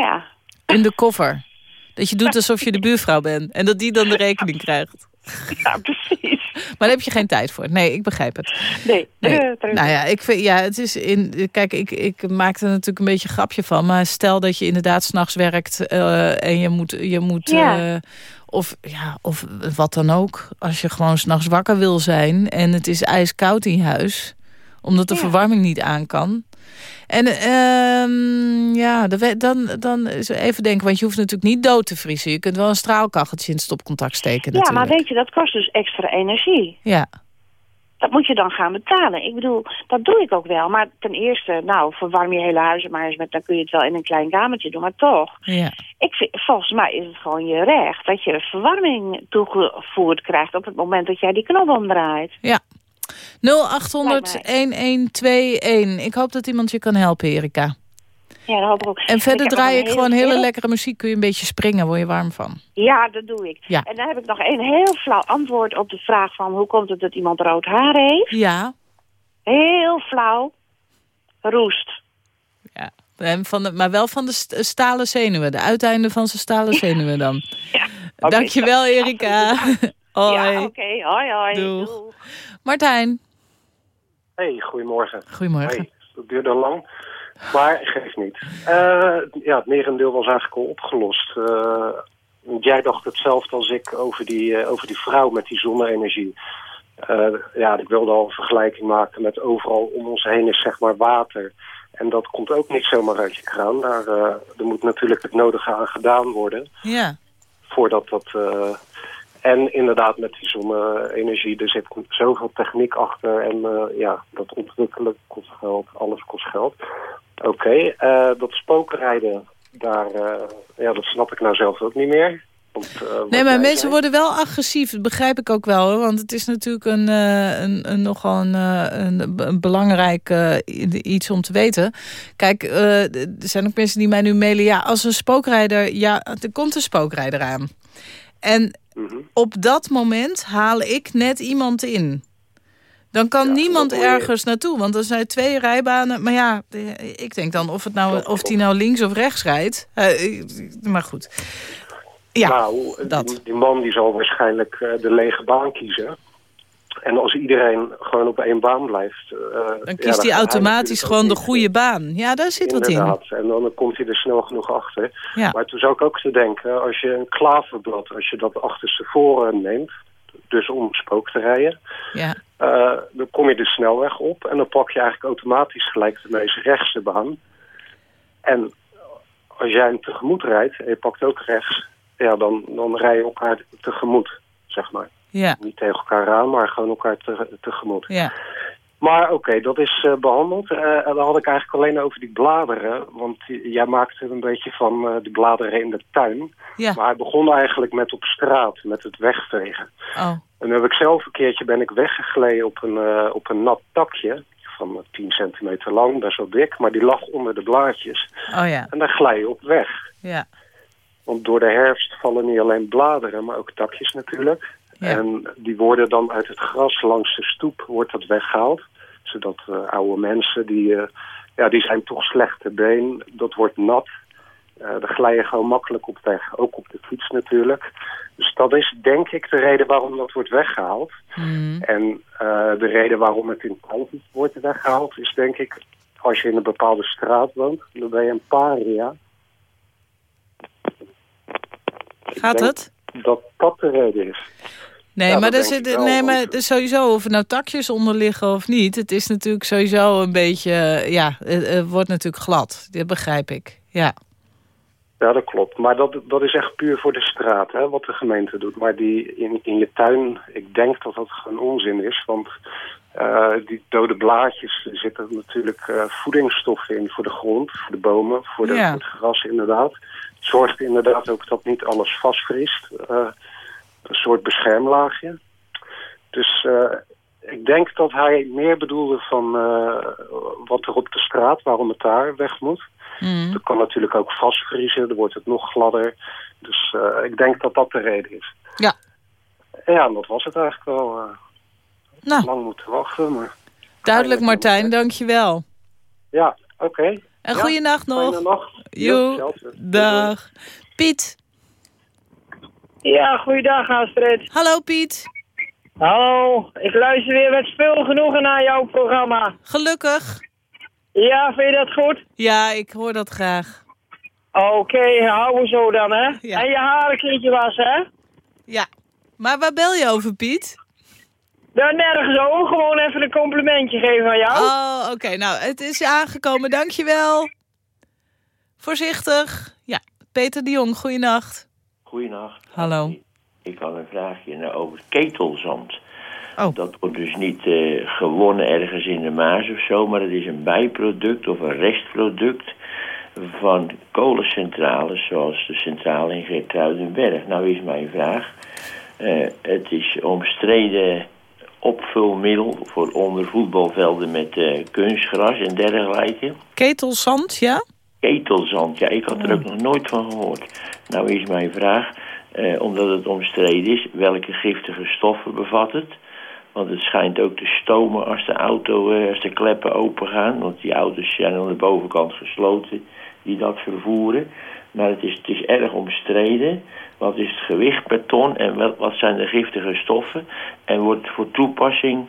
Ja, In de koffer. Dat je doet alsof je de buurvrouw bent. En dat die dan de rekening krijgt. ja, precies. Maar daar heb je geen tijd voor. Nee, ik begrijp het. Nee, Nee. terug. Nou ja, ik vind, ja, het is in. Kijk, ik, ik maak er natuurlijk een beetje een grapje van. Maar stel dat je inderdaad s'nachts werkt eh, en je moet. Je moet Ja. eh, of, ja, of wat dan ook. Als je gewoon s'nachts wakker wil zijn en het is ijskoud in je huis. Omdat de Ja. verwarming niet aan kan. En ehm, ja, dan dan, even denken, want je hoeft natuurlijk niet dood te vriezen. Je kunt wel een straalkacheltje in het stopcontact steken ja, maar weet je, dat kost dus extra energie. Ja, Dat moet je dan gaan betalen. Ik bedoel, dat doe ik ook wel. Maar ten eerste, nou, verwarm je hele huizen maar eens met... dan kun je het wel in een klein kamertje doen. Maar toch, ja. ik vind, volgens mij is het gewoon je recht... dat je verwarming toegevoerd krijgt op het moment dat jij die knop omdraait. Ja. 0800 1121. Ik hoop dat iemand je kan helpen, Erika. Ja, dat hoop ik ook. En verder draai ik gewoon heel- hele lekkere muziek. Kun je een beetje springen, word je warm van. Ja, dat doe ik. Ja. En dan heb ik nog een heel flauw antwoord op de vraag van... hoe komt het dat iemand rood haar heeft? Ja. Heel flauw. Roest. ja. En van de, maar wel van de st- stalen zenuwen. De uiteinden van zijn stalen zenuwen dan. Ja. Oké, Dankjewel. Erika. Hoi. Ja, oké. Hoi, hoi. Doeg. Doeg. Martijn. Hey, goedemorgen. Goedemorgen. Hey, dat duurde lang, maar geeft niet. Eh, ja, het merendeel was eigenlijk al opgelost. Eh, jij dacht hetzelfde als ik over die, eh, over die vrouw met die zonne-energie. Eh, ja, ik wilde al een vergelijking maken met overal om ons heen is zeg maar water. En dat komt ook niet zomaar uit je kraan. Daar, eh, er moet natuurlijk het nodige aan gedaan worden Ja. voordat dat... en inderdaad met die zonne-energie, er zit zoveel techniek achter. En eh, ja, dat ontwikkelen kost geld, alles kost geld. Oké, eh, dat spookrijden, daar, eh, ja, dat snap ik nou zelf ook niet meer. Want, Nee, maar mensen zei- worden wel agressief. Dat begrijp ik ook wel. Hoor. Want het is natuurlijk een, een, een, nogal een, een, een belangrijk iets om te weten. Kijk, er zijn ook mensen die mij nu mailen. Ja, als een spookrijder... Ja, er komt een spookrijder aan. En Mhm. op dat moment haal ik net iemand in. Dan kan Ja, niemand ergens naartoe, want er zijn twee rijbanen. Maar ja, ik denk dan of, het nou, of die klopt. nou links of rechts rijdt. Eh, ik- maar goed. Ja, nou, dat. Die, die man die zal waarschijnlijk eh, de lege baan kiezen. En als iedereen gewoon op één baan blijft... eh, dan kiest hij hij automatisch gewoon de goede baan. Ja, daar zit wat in. Inderdaad, en dan komt hij er snel genoeg achter. Ja. Maar toen zou ik ook te denken, als je een klaverblad, als je dat achterstevoren neemt, dus om spook te rijden, Ja. eh, dan kom je de snelweg op en dan pak je eigenlijk automatisch gelijk de meest rechtse baan. En als jij hem tegemoet rijdt en je pakt ook rechts, ja, dan, dan rij je elkaar tegemoet, zeg maar. Ja, Niet tegen elkaar aan, maar gewoon elkaar te, tegemoet. ja. Maar oké, dat is eh, behandeld. Eh, en dan had ik eigenlijk alleen over die bladeren. Want jij maakte een beetje van eh, de bladeren in de tuin. Ja. Maar hij begon eigenlijk met op straat, met het wegvegen. Oh, En dan heb ik zelf een keertje ben ik weggegleden op een, op een nat takje. Van eh, 10 centimeter lang, best wel dik. Maar die lag onder de blaadjes. oh ja. En daar glij je op weg. Ja, Want door de herfst vallen niet alleen bladeren, maar ook takjes natuurlijk. Ja. En die worden dan uit het gras langs de stoep wordt dat weggehaald. Zodat eh, oude mensen, die, eh, ja, die zijn toch slecht te been. Dat wordt nat. Eh daar glij je gewoon makkelijk op weg. Ook op de fiets natuurlijk. Dus dat is denk ik de reden waarom dat wordt weggehaald. Hmm. En de reden waarom het in Kalvis wordt weggehaald is denk ik... Als je in een bepaalde straat woont, dan ben je een paria. Gaat het? Dat dat de reden is. Nee, Ja, maar, dat wel, nee, maar is sowieso, of er nou takjes onder liggen of niet... het is natuurlijk sowieso een beetje, ja, het, het wordt natuurlijk glad. Dat begrijp ik, ja. Ja, dat klopt. Maar dat, dat is echt puur voor de straat, hè, wat de gemeente doet. Maar die in, in je tuin, ik denk dat dat gewoon onzin is. Want eh, die dode blaadjes, er zitten natuurlijk eh, voedingsstoffen in voor de grond, voor de bomen, voor, de, Ja. voor het gras inderdaad. Zorgt inderdaad ook dat niet alles vastvriest. eh, een soort beschermlaagje. Dus eh, ik denk dat hij meer bedoelde van eh, wat er op de straat, waarom het daar weg moet. Mm. Dat kan natuurlijk ook vastvriezen, dan wordt het nog gladder. Dus ik denk dat dat de reden is. Ja. Ja, dat was het eigenlijk wel. Nou, lang moeten wachten, maar... duidelijk Martijn, dankjewel. Ja, oké. En Ja, goeienacht nog. Fijne nacht. Jo, hetzelfde. Dag. Piet. Ja, goeiedag Astrid. Hallo Piet. Hallo, ik luister weer met veel genoegen naar jouw programma. Gelukkig. Ja, vind je dat goed? Ja, ik hoor dat graag. Oké, houden zo dan, hè? Ja. En je haar een keertje wassen, hè? Ja. Maar waar bel je over, Piet? Nou, nergens over. Gewoon even een complimentje geven aan jou. Oh, oké. Nou, het is aangekomen. Dankjewel. Voorzichtig. Ja, Peter de Jong, goeienacht. Goeienacht. Hallo. Ik had een vraagje over ketelzand. Oh. Dat wordt dus niet eh, gewonnen ergens in de Maas of zo, maar het is een bijproduct of een restproduct van kolencentrales, zoals de centrale in Geertruidenberg. Nou is mijn vraag, eh, het is omstreden opvulmiddel voor onder voetbalvelden met eh, kunstgras en dergelijke. Ketelzand, ja? Ketelzand, ja, ik had er ook nog nooit van gehoord. Nou is mijn vraag, eh, omdat het omstreden is, welke giftige stoffen bevat het? Want het schijnt ook te stomen als de auto, eh, als de kleppen open gaan. Want die auto's zijn aan de bovenkant gesloten die dat vervoeren. Maar het is, het is erg omstreden. Wat is het gewicht per ton en wat, wat zijn de giftige stoffen? En wordt voor toepassing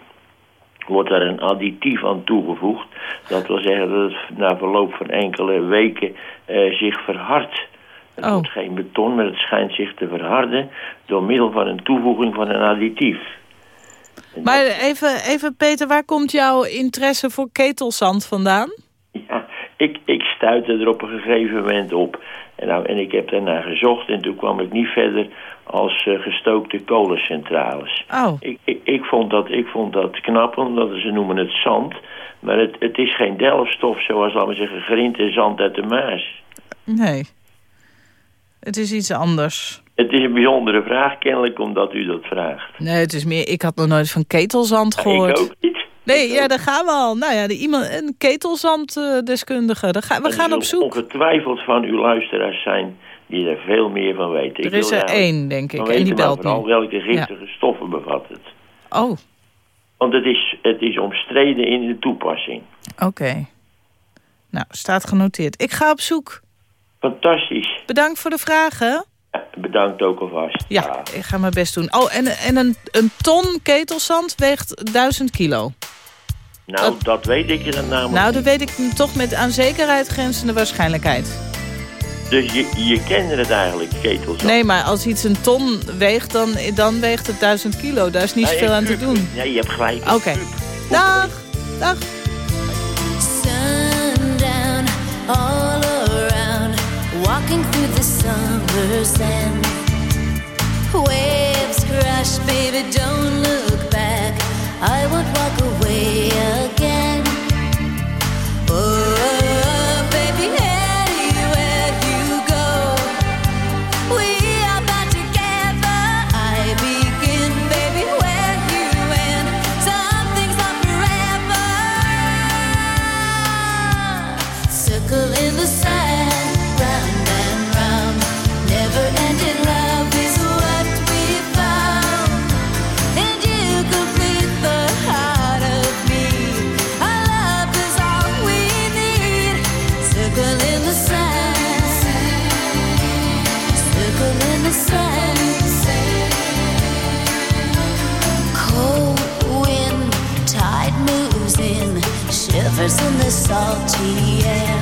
wordt er een additief aan toegevoegd. Dat wil zeggen dat het na verloop van enkele weken eh, zich verhardt. Het Oh. wordt geen beton, maar het schijnt zich te verharden door middel van een toevoeging van een additief. En Maar even, even, Peter, waar komt jouw interesse voor ketelzand vandaan? Ja, ik, ik stuitte er op een gegeven moment op. En, nou, en ik heb daarna gezocht en toen kwam ik niet verder als eh, gestookte kolencentrales. Oh, Ik, ik, ik, vond dat, ik vond dat knap, omdat ze noemen het zand. Maar het, het is geen delfstof zoals, laten we zeggen, grind en zand uit de Maas. nee. Het is iets anders. Het is een bijzondere vraag, kennelijk omdat u dat vraagt. Nee, het is meer... Ik had nog nooit van ketelzand gehoord. Ik ook niet. Nee, ja, daar gaan we al. Nou ja, de, iemand, een ketelzanddeskundige. Daar ga, we gaan op zoek. ongetwijfeld van uw luisteraars zijn die er veel meer van weten. Er is er één, denk ik, en die belt vooral welke giftige stoffen bevat het. Oh. Want het is, het is omstreden in de toepassing. Oké. Nou, staat genoteerd. Ik ga op zoek. Fantastisch. Bedankt voor de vragen. bedankt ook alvast. Ja, ik ga mijn best doen. Oh, en, en een, een ton ketelsand weegt 1000 kilo. Nou, dat, weet ik je dan namelijk Nou, dat weet ik toch met aan zekerheid grenzende waarschijnlijkheid. Dus je, je kende het eigenlijk, ketelsand? Nee, maar als iets een ton weegt, dan, dan weegt het 1000 kilo. Daar is niet zoveel aan te doen. Nee, je hebt gelijk. Oké. Dag. Dag. Sundown, all around, walking through the summer sand. Waves crash, baby, don't look back. I won't walk away in the salty air.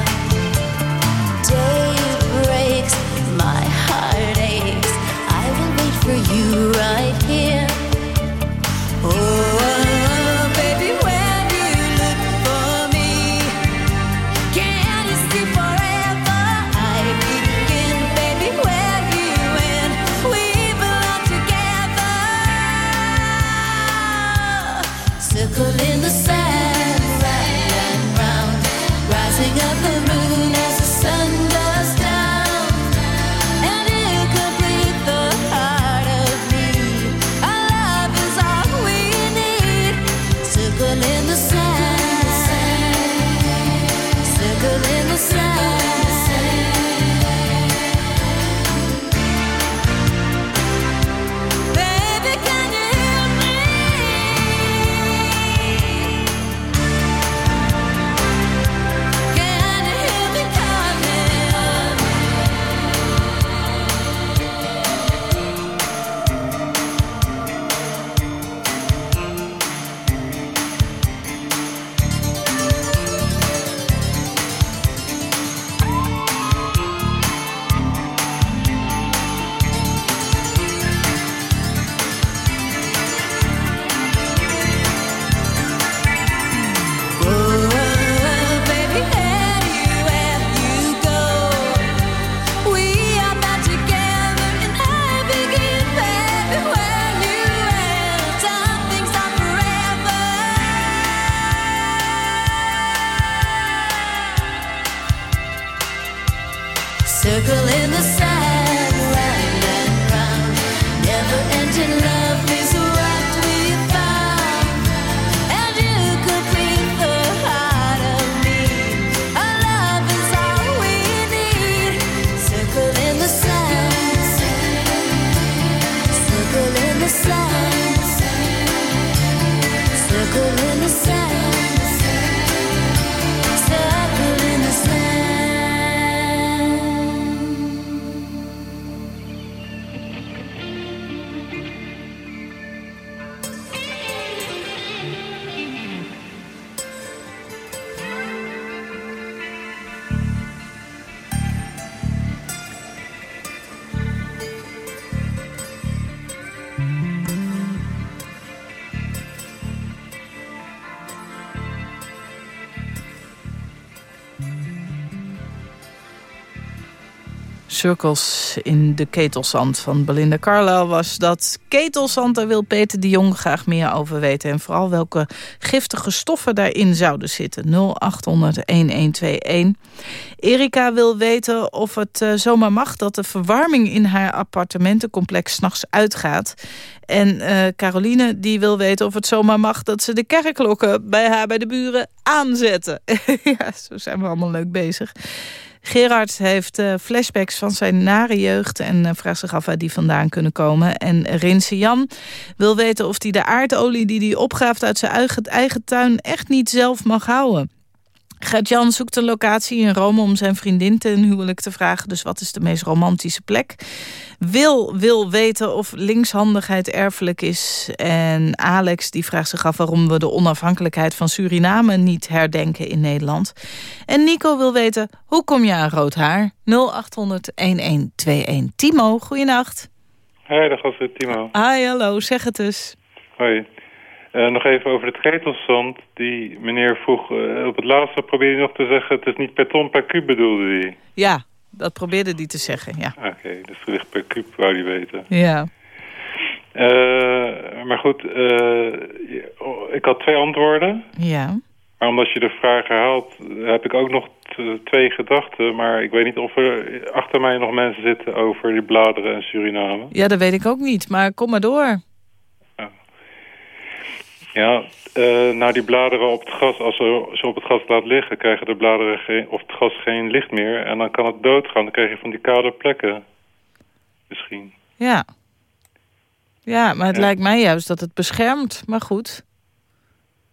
circle in the sun. Circles in de ketelsand van Belinda Carlisle was dat ketelsand. Daar wil Peter de Jong graag meer over weten. En vooral welke giftige stoffen daarin zouden zitten. 0800-1121. Erika wil weten of het uh, zomaar mag dat de verwarming in haar appartementencomplex s'nachts uitgaat. En uh, Caroline die wil weten of het zomaar mag dat ze de kerkklokken bij haar bij de buren aanzetten. ja, zo zijn we allemaal leuk bezig. Gerard heeft eh, flashbacks van zijn nare jeugd... en eh, vraagt zich af waar die vandaan kunnen komen. En Rinse Jan wil weten of hij de aardolie die hij opgraaft... uit zijn eigen, eigen tuin echt niet zelf mag houden. Gert-Jan zoekt een locatie in Rome om zijn vriendin ten huwelijk te vragen. Dus wat is de meest romantische plek? Wil wil weten of linkshandigheid erfelijk is. En Alex die vraagt zich af waarom we de onafhankelijkheid van Suriname niet herdenken in Nederland. En Nico wil weten, hoe kom je aan rood haar? 0800-1121. Timo, goeienacht. Hoi, dag was het Timo. Hi, hallo, zeg het eens. Hoi. Uh, nog even over het ketelstand. Die meneer vroeg, uh, op het laatste probeerde hij nog te zeggen... het is niet per ton per kuub bedoelde hij. Ja, dat probeerde hij te zeggen, ja. Oké, okay, dus het ligt per kuub, wou hij weten. Ja. Uh, maar goed, ik had twee antwoorden. Ja. Maar omdat je de vraag herhaalt, heb ik ook nog twee gedachten. Maar ik weet niet of er achter mij nog mensen zitten over die bladeren en Suriname. Ja, dat weet ik ook niet, maar kom maar door. Ja, uh, nou die bladeren op het gas, als ze ze op het gas laat liggen, krijgen de bladeren geen, of het gas geen licht meer. En dan kan het doodgaan. Dan krijg je van die kale plekken. Misschien. Ja. Ja, maar het lijkt mij juist dat het beschermt. Maar goed.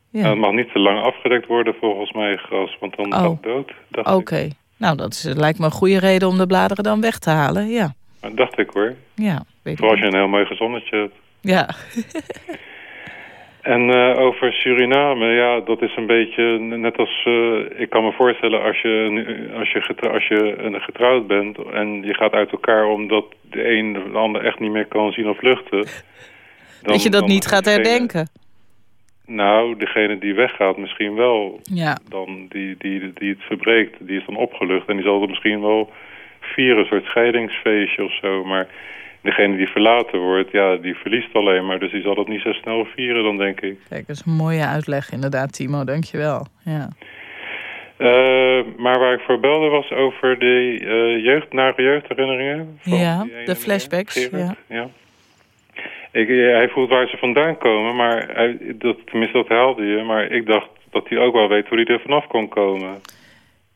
Ja. Nou, het mag niet te lang afgedekt worden volgens mij gras, want dan gaat het dood. Oké. Nou, dat is, lijkt me een goede reden om de bladeren dan weg te halen, ja. Dat dacht ik hoor. Ja, weet Vooral als je een heel mooi gezonnetje hebt. Ja. En uh, over Suriname, ja, dat is een beetje net als... Uh, ik kan me voorstellen als je, als, je getrouw, als je getrouwd bent... en je gaat uit elkaar omdat de een de ander echt niet meer kan zien of luchten... Dan, dat je dat niet gaat herdenken? Nou, degene die weggaat misschien wel. Ja. Dan die, die, die het verbreekt, die is dan opgelucht... en die zal er misschien wel vieren, een soort scheidingsfeestje of zo... maar degene die verlaten wordt, ja, die verliest alleen maar. Dus die zal het niet zo snel vieren dan, denk ik. Kijk, dat is een mooie uitleg inderdaad, Timo. Dankjewel. Ja. Uh, maar waar ik voor belde was over de uh, jeugd, nare jeugdherinneringen. ja, de flashbacks. Ja. ja. Ik, hij voelt waar ze vandaan komen, maar hij, dat, tenminste dat haalde je. Maar ik dacht dat hij ook wel weet hoe hij er vanaf kon komen.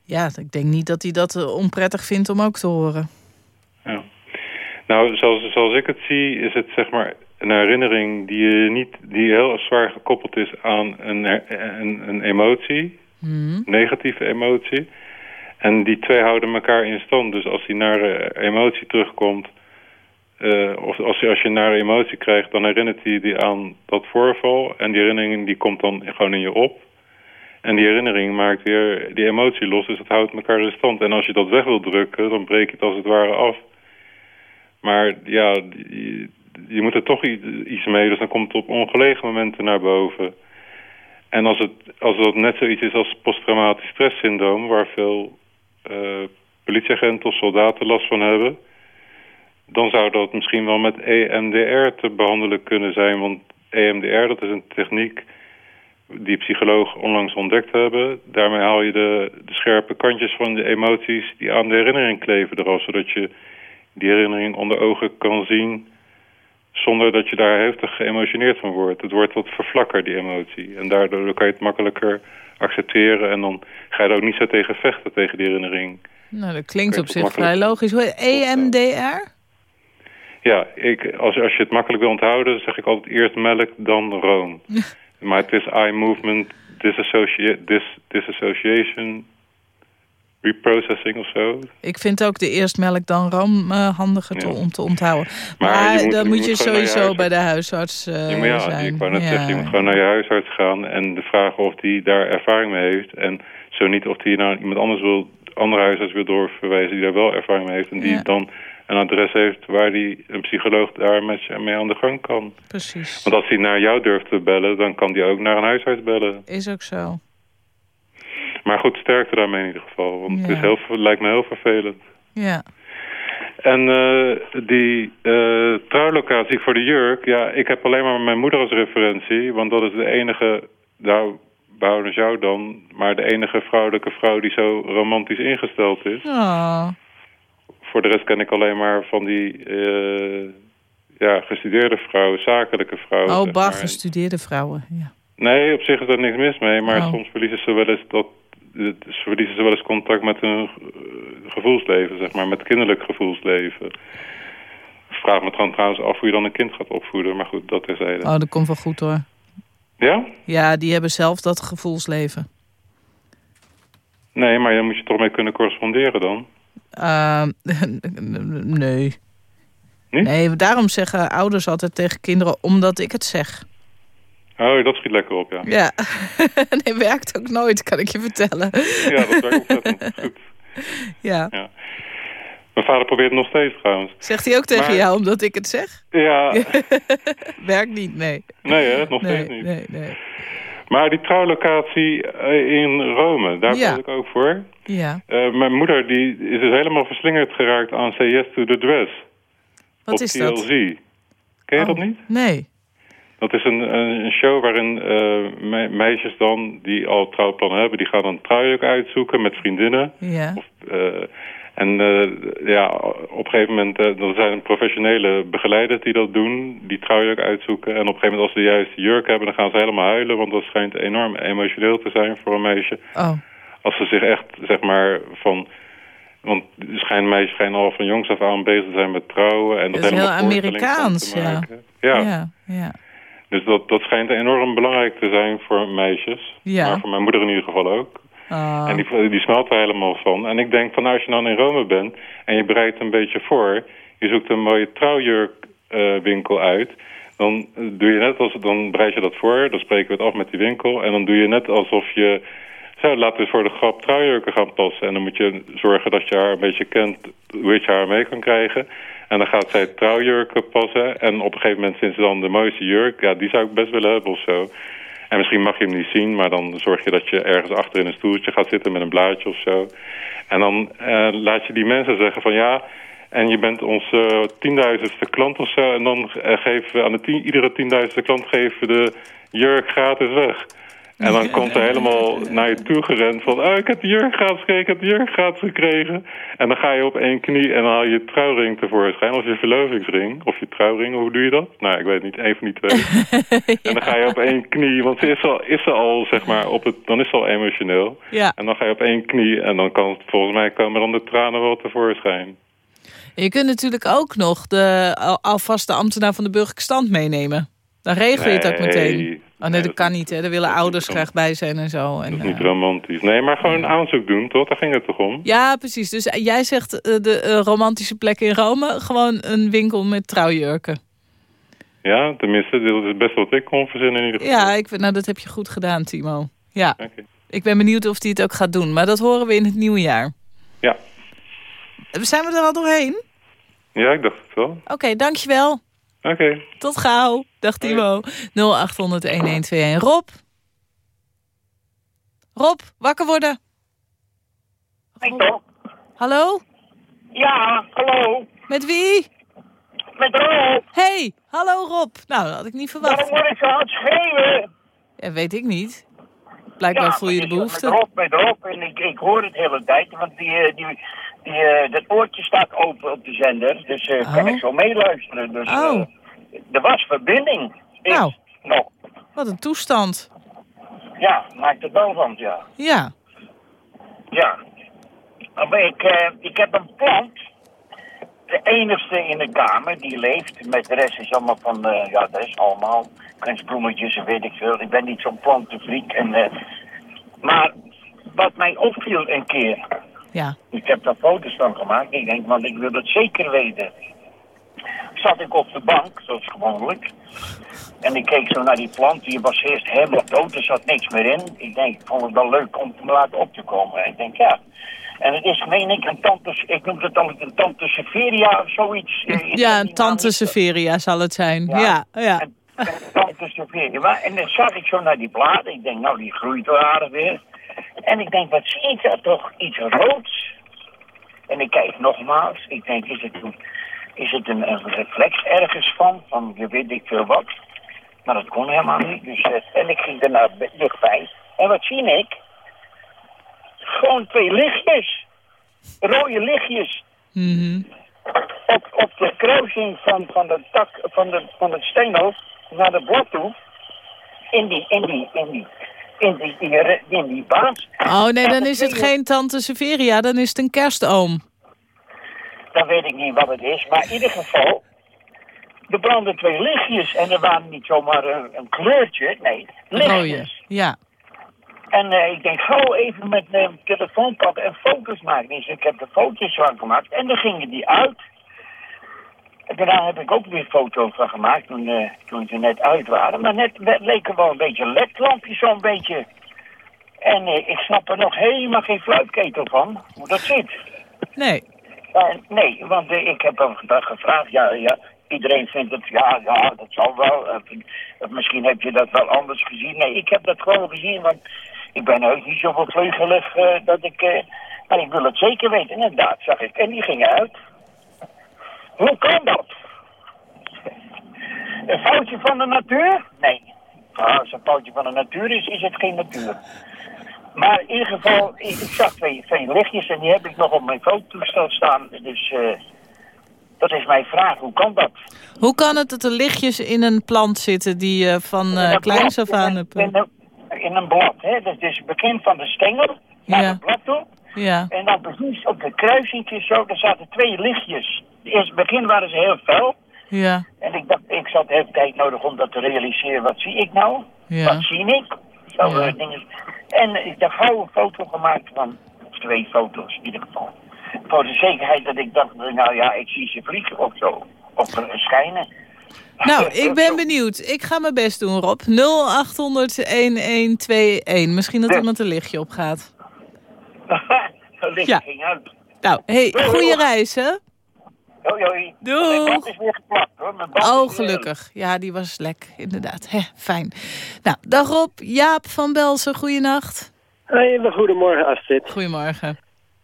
Ja, ik denk niet dat hij dat eh, onprettig vindt om ook te horen. Ja. Nou, zoals, zoals ik het zie, is het zeg maar een herinnering die, niet, die heel zwaar gekoppeld is aan een, een, een emotie, mm. negatieve emotie. En die twee houden elkaar in stand. Dus als die nare emotie terugkomt, uh, of als je, als je een nare emotie krijgt, dan herinnert hij die aan dat voorval. En die herinnering die komt dan gewoon in je op. En die herinnering maakt weer die emotie los, dus het houdt elkaar in stand. En als je dat weg wil drukken, dan breek je het als het ware af. Maar ja, je, je moet er toch iets mee, dus dan komt het op ongelegen momenten naar boven. En als het, als het net zoiets is als posttraumatisch stresssyndroom... waar veel uh, politieagenten of soldaten last van hebben... dan zou dat misschien wel met EMDR te behandelen kunnen zijn. Want EMDR, dat is een techniek die psychologen onlangs ontdekt hebben. Daarmee haal je de, de scherpe kantjes van de emoties die aan de herinnering kleven eraf... zodat je die herinnering onder ogen kan zien... zonder dat je daar heftig geëmotioneerd van wordt. Het wordt wat vervlakker, die emotie. En daardoor kan je het makkelijker accepteren... en dan ga je er ook niet zo tegen vechten, tegen die herinnering. Nou, dat klinkt op zich vrij logisch. EMDR? Ja, ik, als, als je het makkelijk wil onthouden... zeg ik altijd eerst melk, dan room. maar het is eye movement disassociation, dis, disassociation reprocessing of zo. Ik vind ook de eerst melk dan ram uh, handiger om te onthouden. Maar, dan moet je, sowieso bij de huisarts uh, ja, maar ja, zijn. Ik wou net zeggen, je moet gewoon naar je huisarts gaan en de vragen of die daar ervaring mee heeft. En zo niet of die naar iemand anders wil, andere huisarts wil doorverwijzen die daar wel ervaring mee heeft. En die dan een adres heeft waar die een psycholoog daar met je mee aan de gang kan. Precies. Want als hij naar jou durft te bellen, dan kan die ook naar een huisarts bellen. Is ook zo. Maar goed, sterkte daarmee in ieder geval. Want het, is heel, lijkt me heel vervelend. Ja. En uh, die uh, trouwlocatie voor de jurk... ja, ik heb alleen maar mijn moeder als referentie... want dat is de enige... nou, behouden jou dan... maar de enige vrouwelijke vrouw die zo romantisch ingesteld is. Oh. Voor de rest ken ik alleen maar van die... Uh, ja, gestudeerde vrouwen, zakelijke vrouwen. Oh, bah, gestudeerde vrouwen, ja. Nee, op zich is er niks mis mee, maar Oh. soms verliezen ze wel eens dat verliezen ze wel eens contact met hun, gevoelsleven, zeg maar, met kinderlijk gevoelsleven. Ik vraag me trouw- trouwens af hoe je dan een kind gaat opvoeden, maar goed, dat terzijde. Oh, dat komt wel goed hoor. Ja? Ja, die hebben zelf dat gevoelsleven. Nee, maar daar moet je toch mee kunnen corresponderen dan? Ehm, nee. Nee, daarom zeggen ouders altijd tegen kinderen... omdat ik het zeg. Oh, dat schiet lekker op, ja. Ja, nee, werkt ook nooit, kan ik je vertellen. Ja, dat werkt ontzettend goed. Ja. Ja. Mijn vader probeert het nog steeds trouwens. Zegt hij ook tegen Maar- jou omdat ik het zeg? Ja, Werkt niet, nee. nee hè, nog nee, steeds niet. Nee, nee. Maar die trouwlocatie eh, in Rome, daar Ja. ben ik ook voor. Ja. Eh, mijn moeder die is dus helemaal verslingerd geraakt aan Yes to the Dress. Wat op is TLC. dat? Ken je Oh. dat niet? Nee. Dat is een, een een show waarin eh, me- meisjes dan, die al trouwplannen hebben... die gaan dan trouwjurk uitzoeken met vriendinnen. Ja. Eh, en eh, ja, op een gegeven moment, er zijn professionele begeleiders die dat doen, die trouwjurk uitzoeken. En op een gegeven moment als ze de juiste jurk hebben, dan gaan ze helemaal huilen, want dat schijnt enorm emotioneel te zijn voor een meisje. Oh. Als ze zich echt, zeg maar, van... Want schijn, meisjes schijnen al van jongs af aan bezig te zijn met trouwen. En dat, Dat is heel Amerikaans, ja. Ja. Ja, ja. Dus dat, dat schijnt enorm belangrijk te zijn voor meisjes. Ja. Maar voor mijn moeder in ieder geval ook. Ah. En die, die smelt er helemaal van. En ik denk van als je dan in Rome bent en je bereidt een beetje voor... je zoekt een mooie trouwjurkwinkel uit... dan doe je net als, dan bereid je dat voor, dan spreken we het af met die winkel... en dan doe je net alsof je... Zo, laten we voor de grap trouwjurken gaan passen. En dan moet je zorgen dat je haar een beetje kent hoe je haar mee kan krijgen. En dan gaat zij trouwjurken passen. En op een gegeven moment vindt ze dan de mooiste jurk. Ja, die zou ik best willen hebben of zo. En misschien mag je hem niet zien, maar dan zorg je dat je ergens achter in een stoeltje gaat zitten met een blaadje of zo. En dan eh, laat je die mensen zeggen van ja, en je bent onze tienduizendste klant of zo. En dan eh, geven we aan de tien, iedere tienduizendste klant geven de jurk gratis weg. En dan komt ze helemaal naar je toe gerend van... oh, ik heb de jurk gratis gekregen, ik heb de jurk gratis gekregen. En dan ga je op één knie en dan haal je je trouwring tevoorschijn... of je verlovingsring, of je trouwring, hoe doe je dat? Nou, ik weet niet, één van die twee. En dan ga je op één knie, want ze is al, is ze al zeg maar, op het, dan is ze al emotioneel. Ja. En dan ga je op één knie en dan kan het, volgens mij komen dan de tranen wel tevoorschijn. Je kunt natuurlijk ook nog de al- alvast de ambtenaar van de burgerlijke stand meenemen. Dan regel je het ook Nee. Oh nee, dat kan niet, hè. Daar willen ouders graag bij zijn en zo. En, Dat is eh, niet romantisch. Nee, maar gewoon een aanzoek doen, toch? Daar ging het toch om? Ja, precies. Dus eh, jij zegt eh, de eh, romantische plek in Rome... gewoon een winkel met trouwjurken. Ja, tenminste, dit is best wat ik kon verzinnen in ieder geval. Ja, ik, vind- nou, dat heb je goed gedaan, Timo. Ja. Oké. Ik ben benieuwd of hij het ook gaat doen. Maar dat horen we in het nieuwe jaar. Ja. Eh, Zijn we er al doorheen? Ja, ik dacht het wel. Oké, dankjewel. Oké. Tot gauw. Dag Timo. 0800-1121. Rob? Rob, wakker worden. Hallo? Ja, hallo. Met wie? Met Rob. Hey, hallo Rob. Nou, dat had ik niet verwacht. Waarom word ik zo aan het schreeuwen? Ja, weet ik niet. Blijkbaar Ja, voel je de met behoefte. Rob, met Rob. En ik, ik hoor het hele tijd, want die, eh, die, die, eh, dat oortje staat open op de zender. Dus eh kan Oh. ik zo meeluisteren. Dus Oh. eh, er was verbinding. Is Nou. nog. Wat een toestand. Ja, maakt het wel van, ja. Ja. Ja. Maar ik, ik heb een plant. De enigste in de kamer die leeft. Met de rest is allemaal van, ja, dat is allemaal kunstbloemetjes en weet ik veel. Ik ben niet zo'n plantenfreak. En, maar wat mij opviel een keer. Ja. Ik heb daar foto's van gemaakt. Ik denk, want ik wil het zeker weten. Zat ik op de bank, zoals gewoonlijk. En ik keek zo naar die plant. Die was eerst helemaal dood. Er zat niks meer in. Ik denk, ik vond het wel leuk om te laten op te komen. Ik denk, ja. En het is, meen ik, een tante... Ik noem het altijd een tante Severia of zoiets. Eh, Ja, een tante Severia zal het zijn. Ja, ja. tante Severia. En dan zag ik zo naar die bladen. Ik denk, nou, die groeit wel aardig weer. En ik denk, wat zie ik daar toch? Iets roods. En ik kijk nogmaals. Ik denk, is het een, is het een, een reflex ergens van? Van, je weet ik veel wat. Maar dat kon helemaal niet. Dus, eh, en ik ging daarna dichtbij. En wat zie ik? Gewoon twee lichtjes. Rode lichtjes. Mhm. Op, op de kruising van, van, de tak, van, de, van het steenhoofd naar de blad toe. In die, in die, in die, in die, die, in die baas. Oh nee, dan is het geen tante Severia, dan is het een kerstoom. Dan weet ik niet wat het is, maar in ieder geval... Er brandden twee lichtjes en er waren niet zomaar een, een kleurtje, nee, lichtjes. Rode, ja. En eh, ik denk, gauw even met mijn telefoon pakken en foto's maken. Dus ik heb de foto's van gemaakt en dan gingen die uit. Daarna heb ik ook weer foto's van gemaakt toen, eh, toen ze net uit waren. Maar net we- leken wel een beetje ledlampjes zo'n beetje. En eh, ik snap er nog helemaal geen fluitketel van, hoe dat zit. Nee. Eh, nee, want ik heb hem ge- gevraagd, ja, ja, iedereen vindt het, ja, ja, dat zal wel. Misschien heb je dat wel anders gezien. Nee, ik heb dat gewoon gezien, want ik ben heus niet zo vervleugelig eh, dat ik... maar ik wil het zeker weten, inderdaad, zag ik. En die gingen uit. Hoe kan dat? Een foutje van de natuur? Nee. Ah, als het een foutje van de natuur is, is het geen natuur. Maar in ieder geval, ik, zag twee, twee lichtjes en die heb ik nog op mijn fototoestel staan. Dus eh, dat is mijn vraag, hoe kan dat? Hoe kan het dat er lichtjes in een plant zitten die je van eh een kleins af aan in In een, in een blad, hè? Dat is het begin van de stengel naar Ja. het blad toe. Ja. En dan precies op de kruisingjes zo, daar zaten twee lichtjes. Eerst het begin waren ze heel fel. Ja. En ik dacht, ik zat hele tijd nodig om dat te realiseren. Wat zie ik nou? Ja. Wat zie ik? Zo Ja. eh, dingen. En ik heb gauw een foto gemaakt van twee foto's in ieder geval. Voor de zekerheid dat ik dacht, nou ja, ik zie ze vliegen of zo. Of schijnen. Nou, ik ben benieuwd. Ik ga mijn best doen, Rob. 0800-1121. Misschien dat iemand een lichtje opgaat. Licht Ja. ging uit. Nou, hey, Doei, goede reis, hè? Hoi, hoi. Doeg. Mijn band is weer geplakt hoor. Mijn band Oh, weer- gelukkig. Ja, die was lek, inderdaad. Hè, fijn. Nou, dag Rob. Jaap van Belsen, goeienacht. Hey, goedemorgen Astrid. Goedemorgen.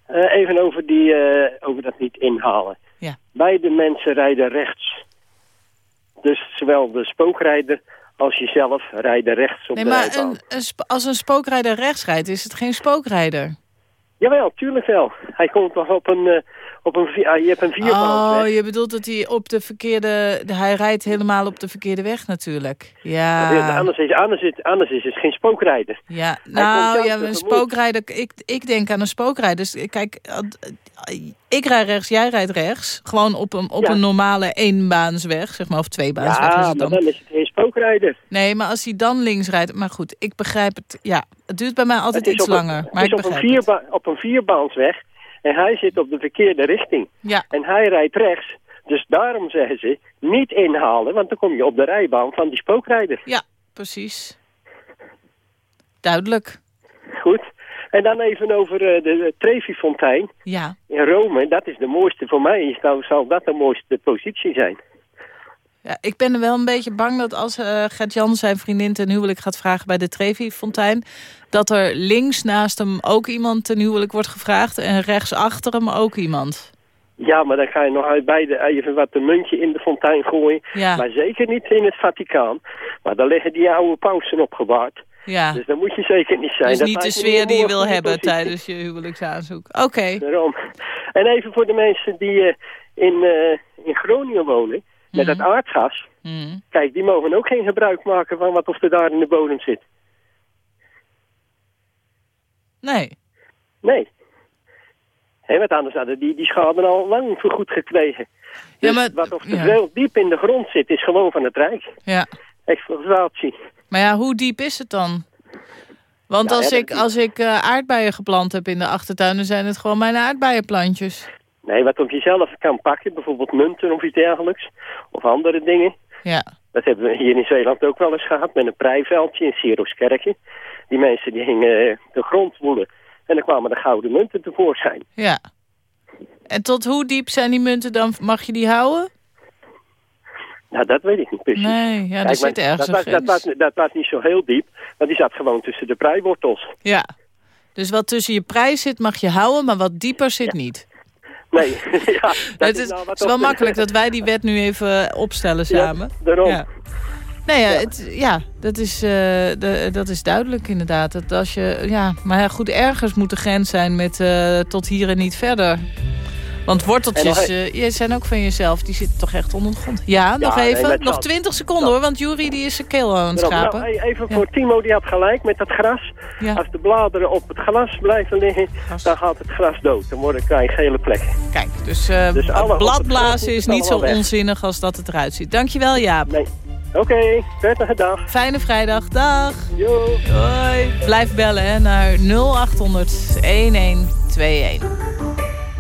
Eh, even over, die, eh, over dat niet inhalen. Ja. Beide mensen rijden rechts. Dus zowel de spookrijder als jezelf rijden rechts op Nee, de maar een, een als een spookrijder rechts rijdt, is het geen spookrijder. Jawel, tuurlijk wel. Hij komt toch op een... op een ah, je hebt een vierbaansweg. Oh, je bedoelt dat hij op de verkeerde... Hij rijdt helemaal op de verkeerde weg natuurlijk. Ja, Ja, Anders, is, anders, is, anders is het geen spookrijder. ja. Nou ja, een spookrijder... Ik, ik denk aan een spookrijder. Dus kijk, ik rijd rechts, jij rijdt rechts. Gewoon op een, op Ja. een normale eenbaansweg, zeg maar. Of tweebaansweg is Ja, het maar dan. dan is het geen spookrijder. Nee, maar als hij dan links rijdt... Maar goed, ik begrijp het. Ja, het duurt bij mij altijd Het is iets een- langer. Het Maar is ik op een, begrijp het. vierba op een vierbaansweg en hij zit op de verkeerde richting. Ja. En hij rijdt rechts. Dus daarom zeggen ze, niet inhalen, want dan kom je op de rijbaan van die spookrijder. Ja, precies. Duidelijk. Goed. En dan even over eh, de, Trevi-fontein Ja. in Rome. Dat is de mooiste voor mij. Is nou, zal dat de mooiste positie zijn? Ja, ik ben er wel een beetje bang dat als eh Gert-Jan zijn vriendin ten huwelijk gaat vragen bij de Trevi-fontein... dat er links naast hem ook iemand ten huwelijk wordt gevraagd... en rechts achter hem ook iemand. Ja, maar dan ga je nog uit beide even wat een muntje in de fontein gooien. Ja. Maar zeker niet in het Vaticaan. Maar daar liggen die oude pausen opgebaard. Ja, Dus daar moet je zeker niet zijn. dus Dat niet de sfeer die je wil hebben positie. tijdens je huwelijksaanzoek. Oké. Daarom. En even voor de mensen die eh, in, eh, in Groningen wonen, met Mhm. dat aardgas. Kijk, die mogen ook geen gebruik maken van wat of er daar in de bodem zit. Nee. Nee. Hé, want anders hadden die die schade al lang vergoed gekregen. Ja, Dus maar- wat of er ja. veel diep in de grond zit, is gewoon van het Rijk. Ja. Exploitatie. Maar ja, hoe diep is het dan? Want Ja, als ja, ik, als ik eh, aardbeien geplant heb in de achtertuin... dan zijn het gewoon mijn aardbeienplantjes. Nee, wat op jezelf kan pakken, bijvoorbeeld munten of iets dergelijks. Of andere dingen. Ja. Dat hebben we hier in Zeeland ook wel eens gehad met een prijveldje in Sieroskerkje. Die mensen die gingen eh, de grond woelen. En dan kwamen de gouden munten tevoorschijn. Ja. En tot hoe diep zijn die munten dan? Mag je die houden? Nou, dat weet ik niet precies. Nee, ja, Kijk, zit maar ergens dat, was, dat, was, dat was niet zo heel diep, want die zat gewoon tussen de prijwortels. Ja. Dus wat tussen je prijs zit mag je houden, maar wat dieper zit niet. Nee, ja, dat het is, nou het is wel makkelijk dat wij die wet nu even opstellen samen. daarom. Ja. Nee, ja, Het, ja dat, is, eh, de, dat is duidelijk inderdaad. Dat als je, ja, maar ja, goed, ergens moet de grens zijn met eh, tot hier en niet verder. Want worteltjes nog eh, je zijn ook van jezelf. Die zitten toch echt onder de grond. Ja, nog even. nog. 20 seconden hoor. Want Jury die is zijn keel aan het Daarom, schrapen. nou, e- even Ja. voor Timo, die had gelijk met dat gras. Ja. Als de bladeren op het gras blijven liggen, dan gaat het gras dood. Dan worden klein gele plekken. Kijk, dus, eh Dus bladblazen is niet zo onzinnig als dat het eruit ziet. Dankjewel Jaap. Nee. Oké, prettige dag. Fijne vrijdag. Dag. Jo. Hoi. Blijf bellen hè, naar 0800 1121.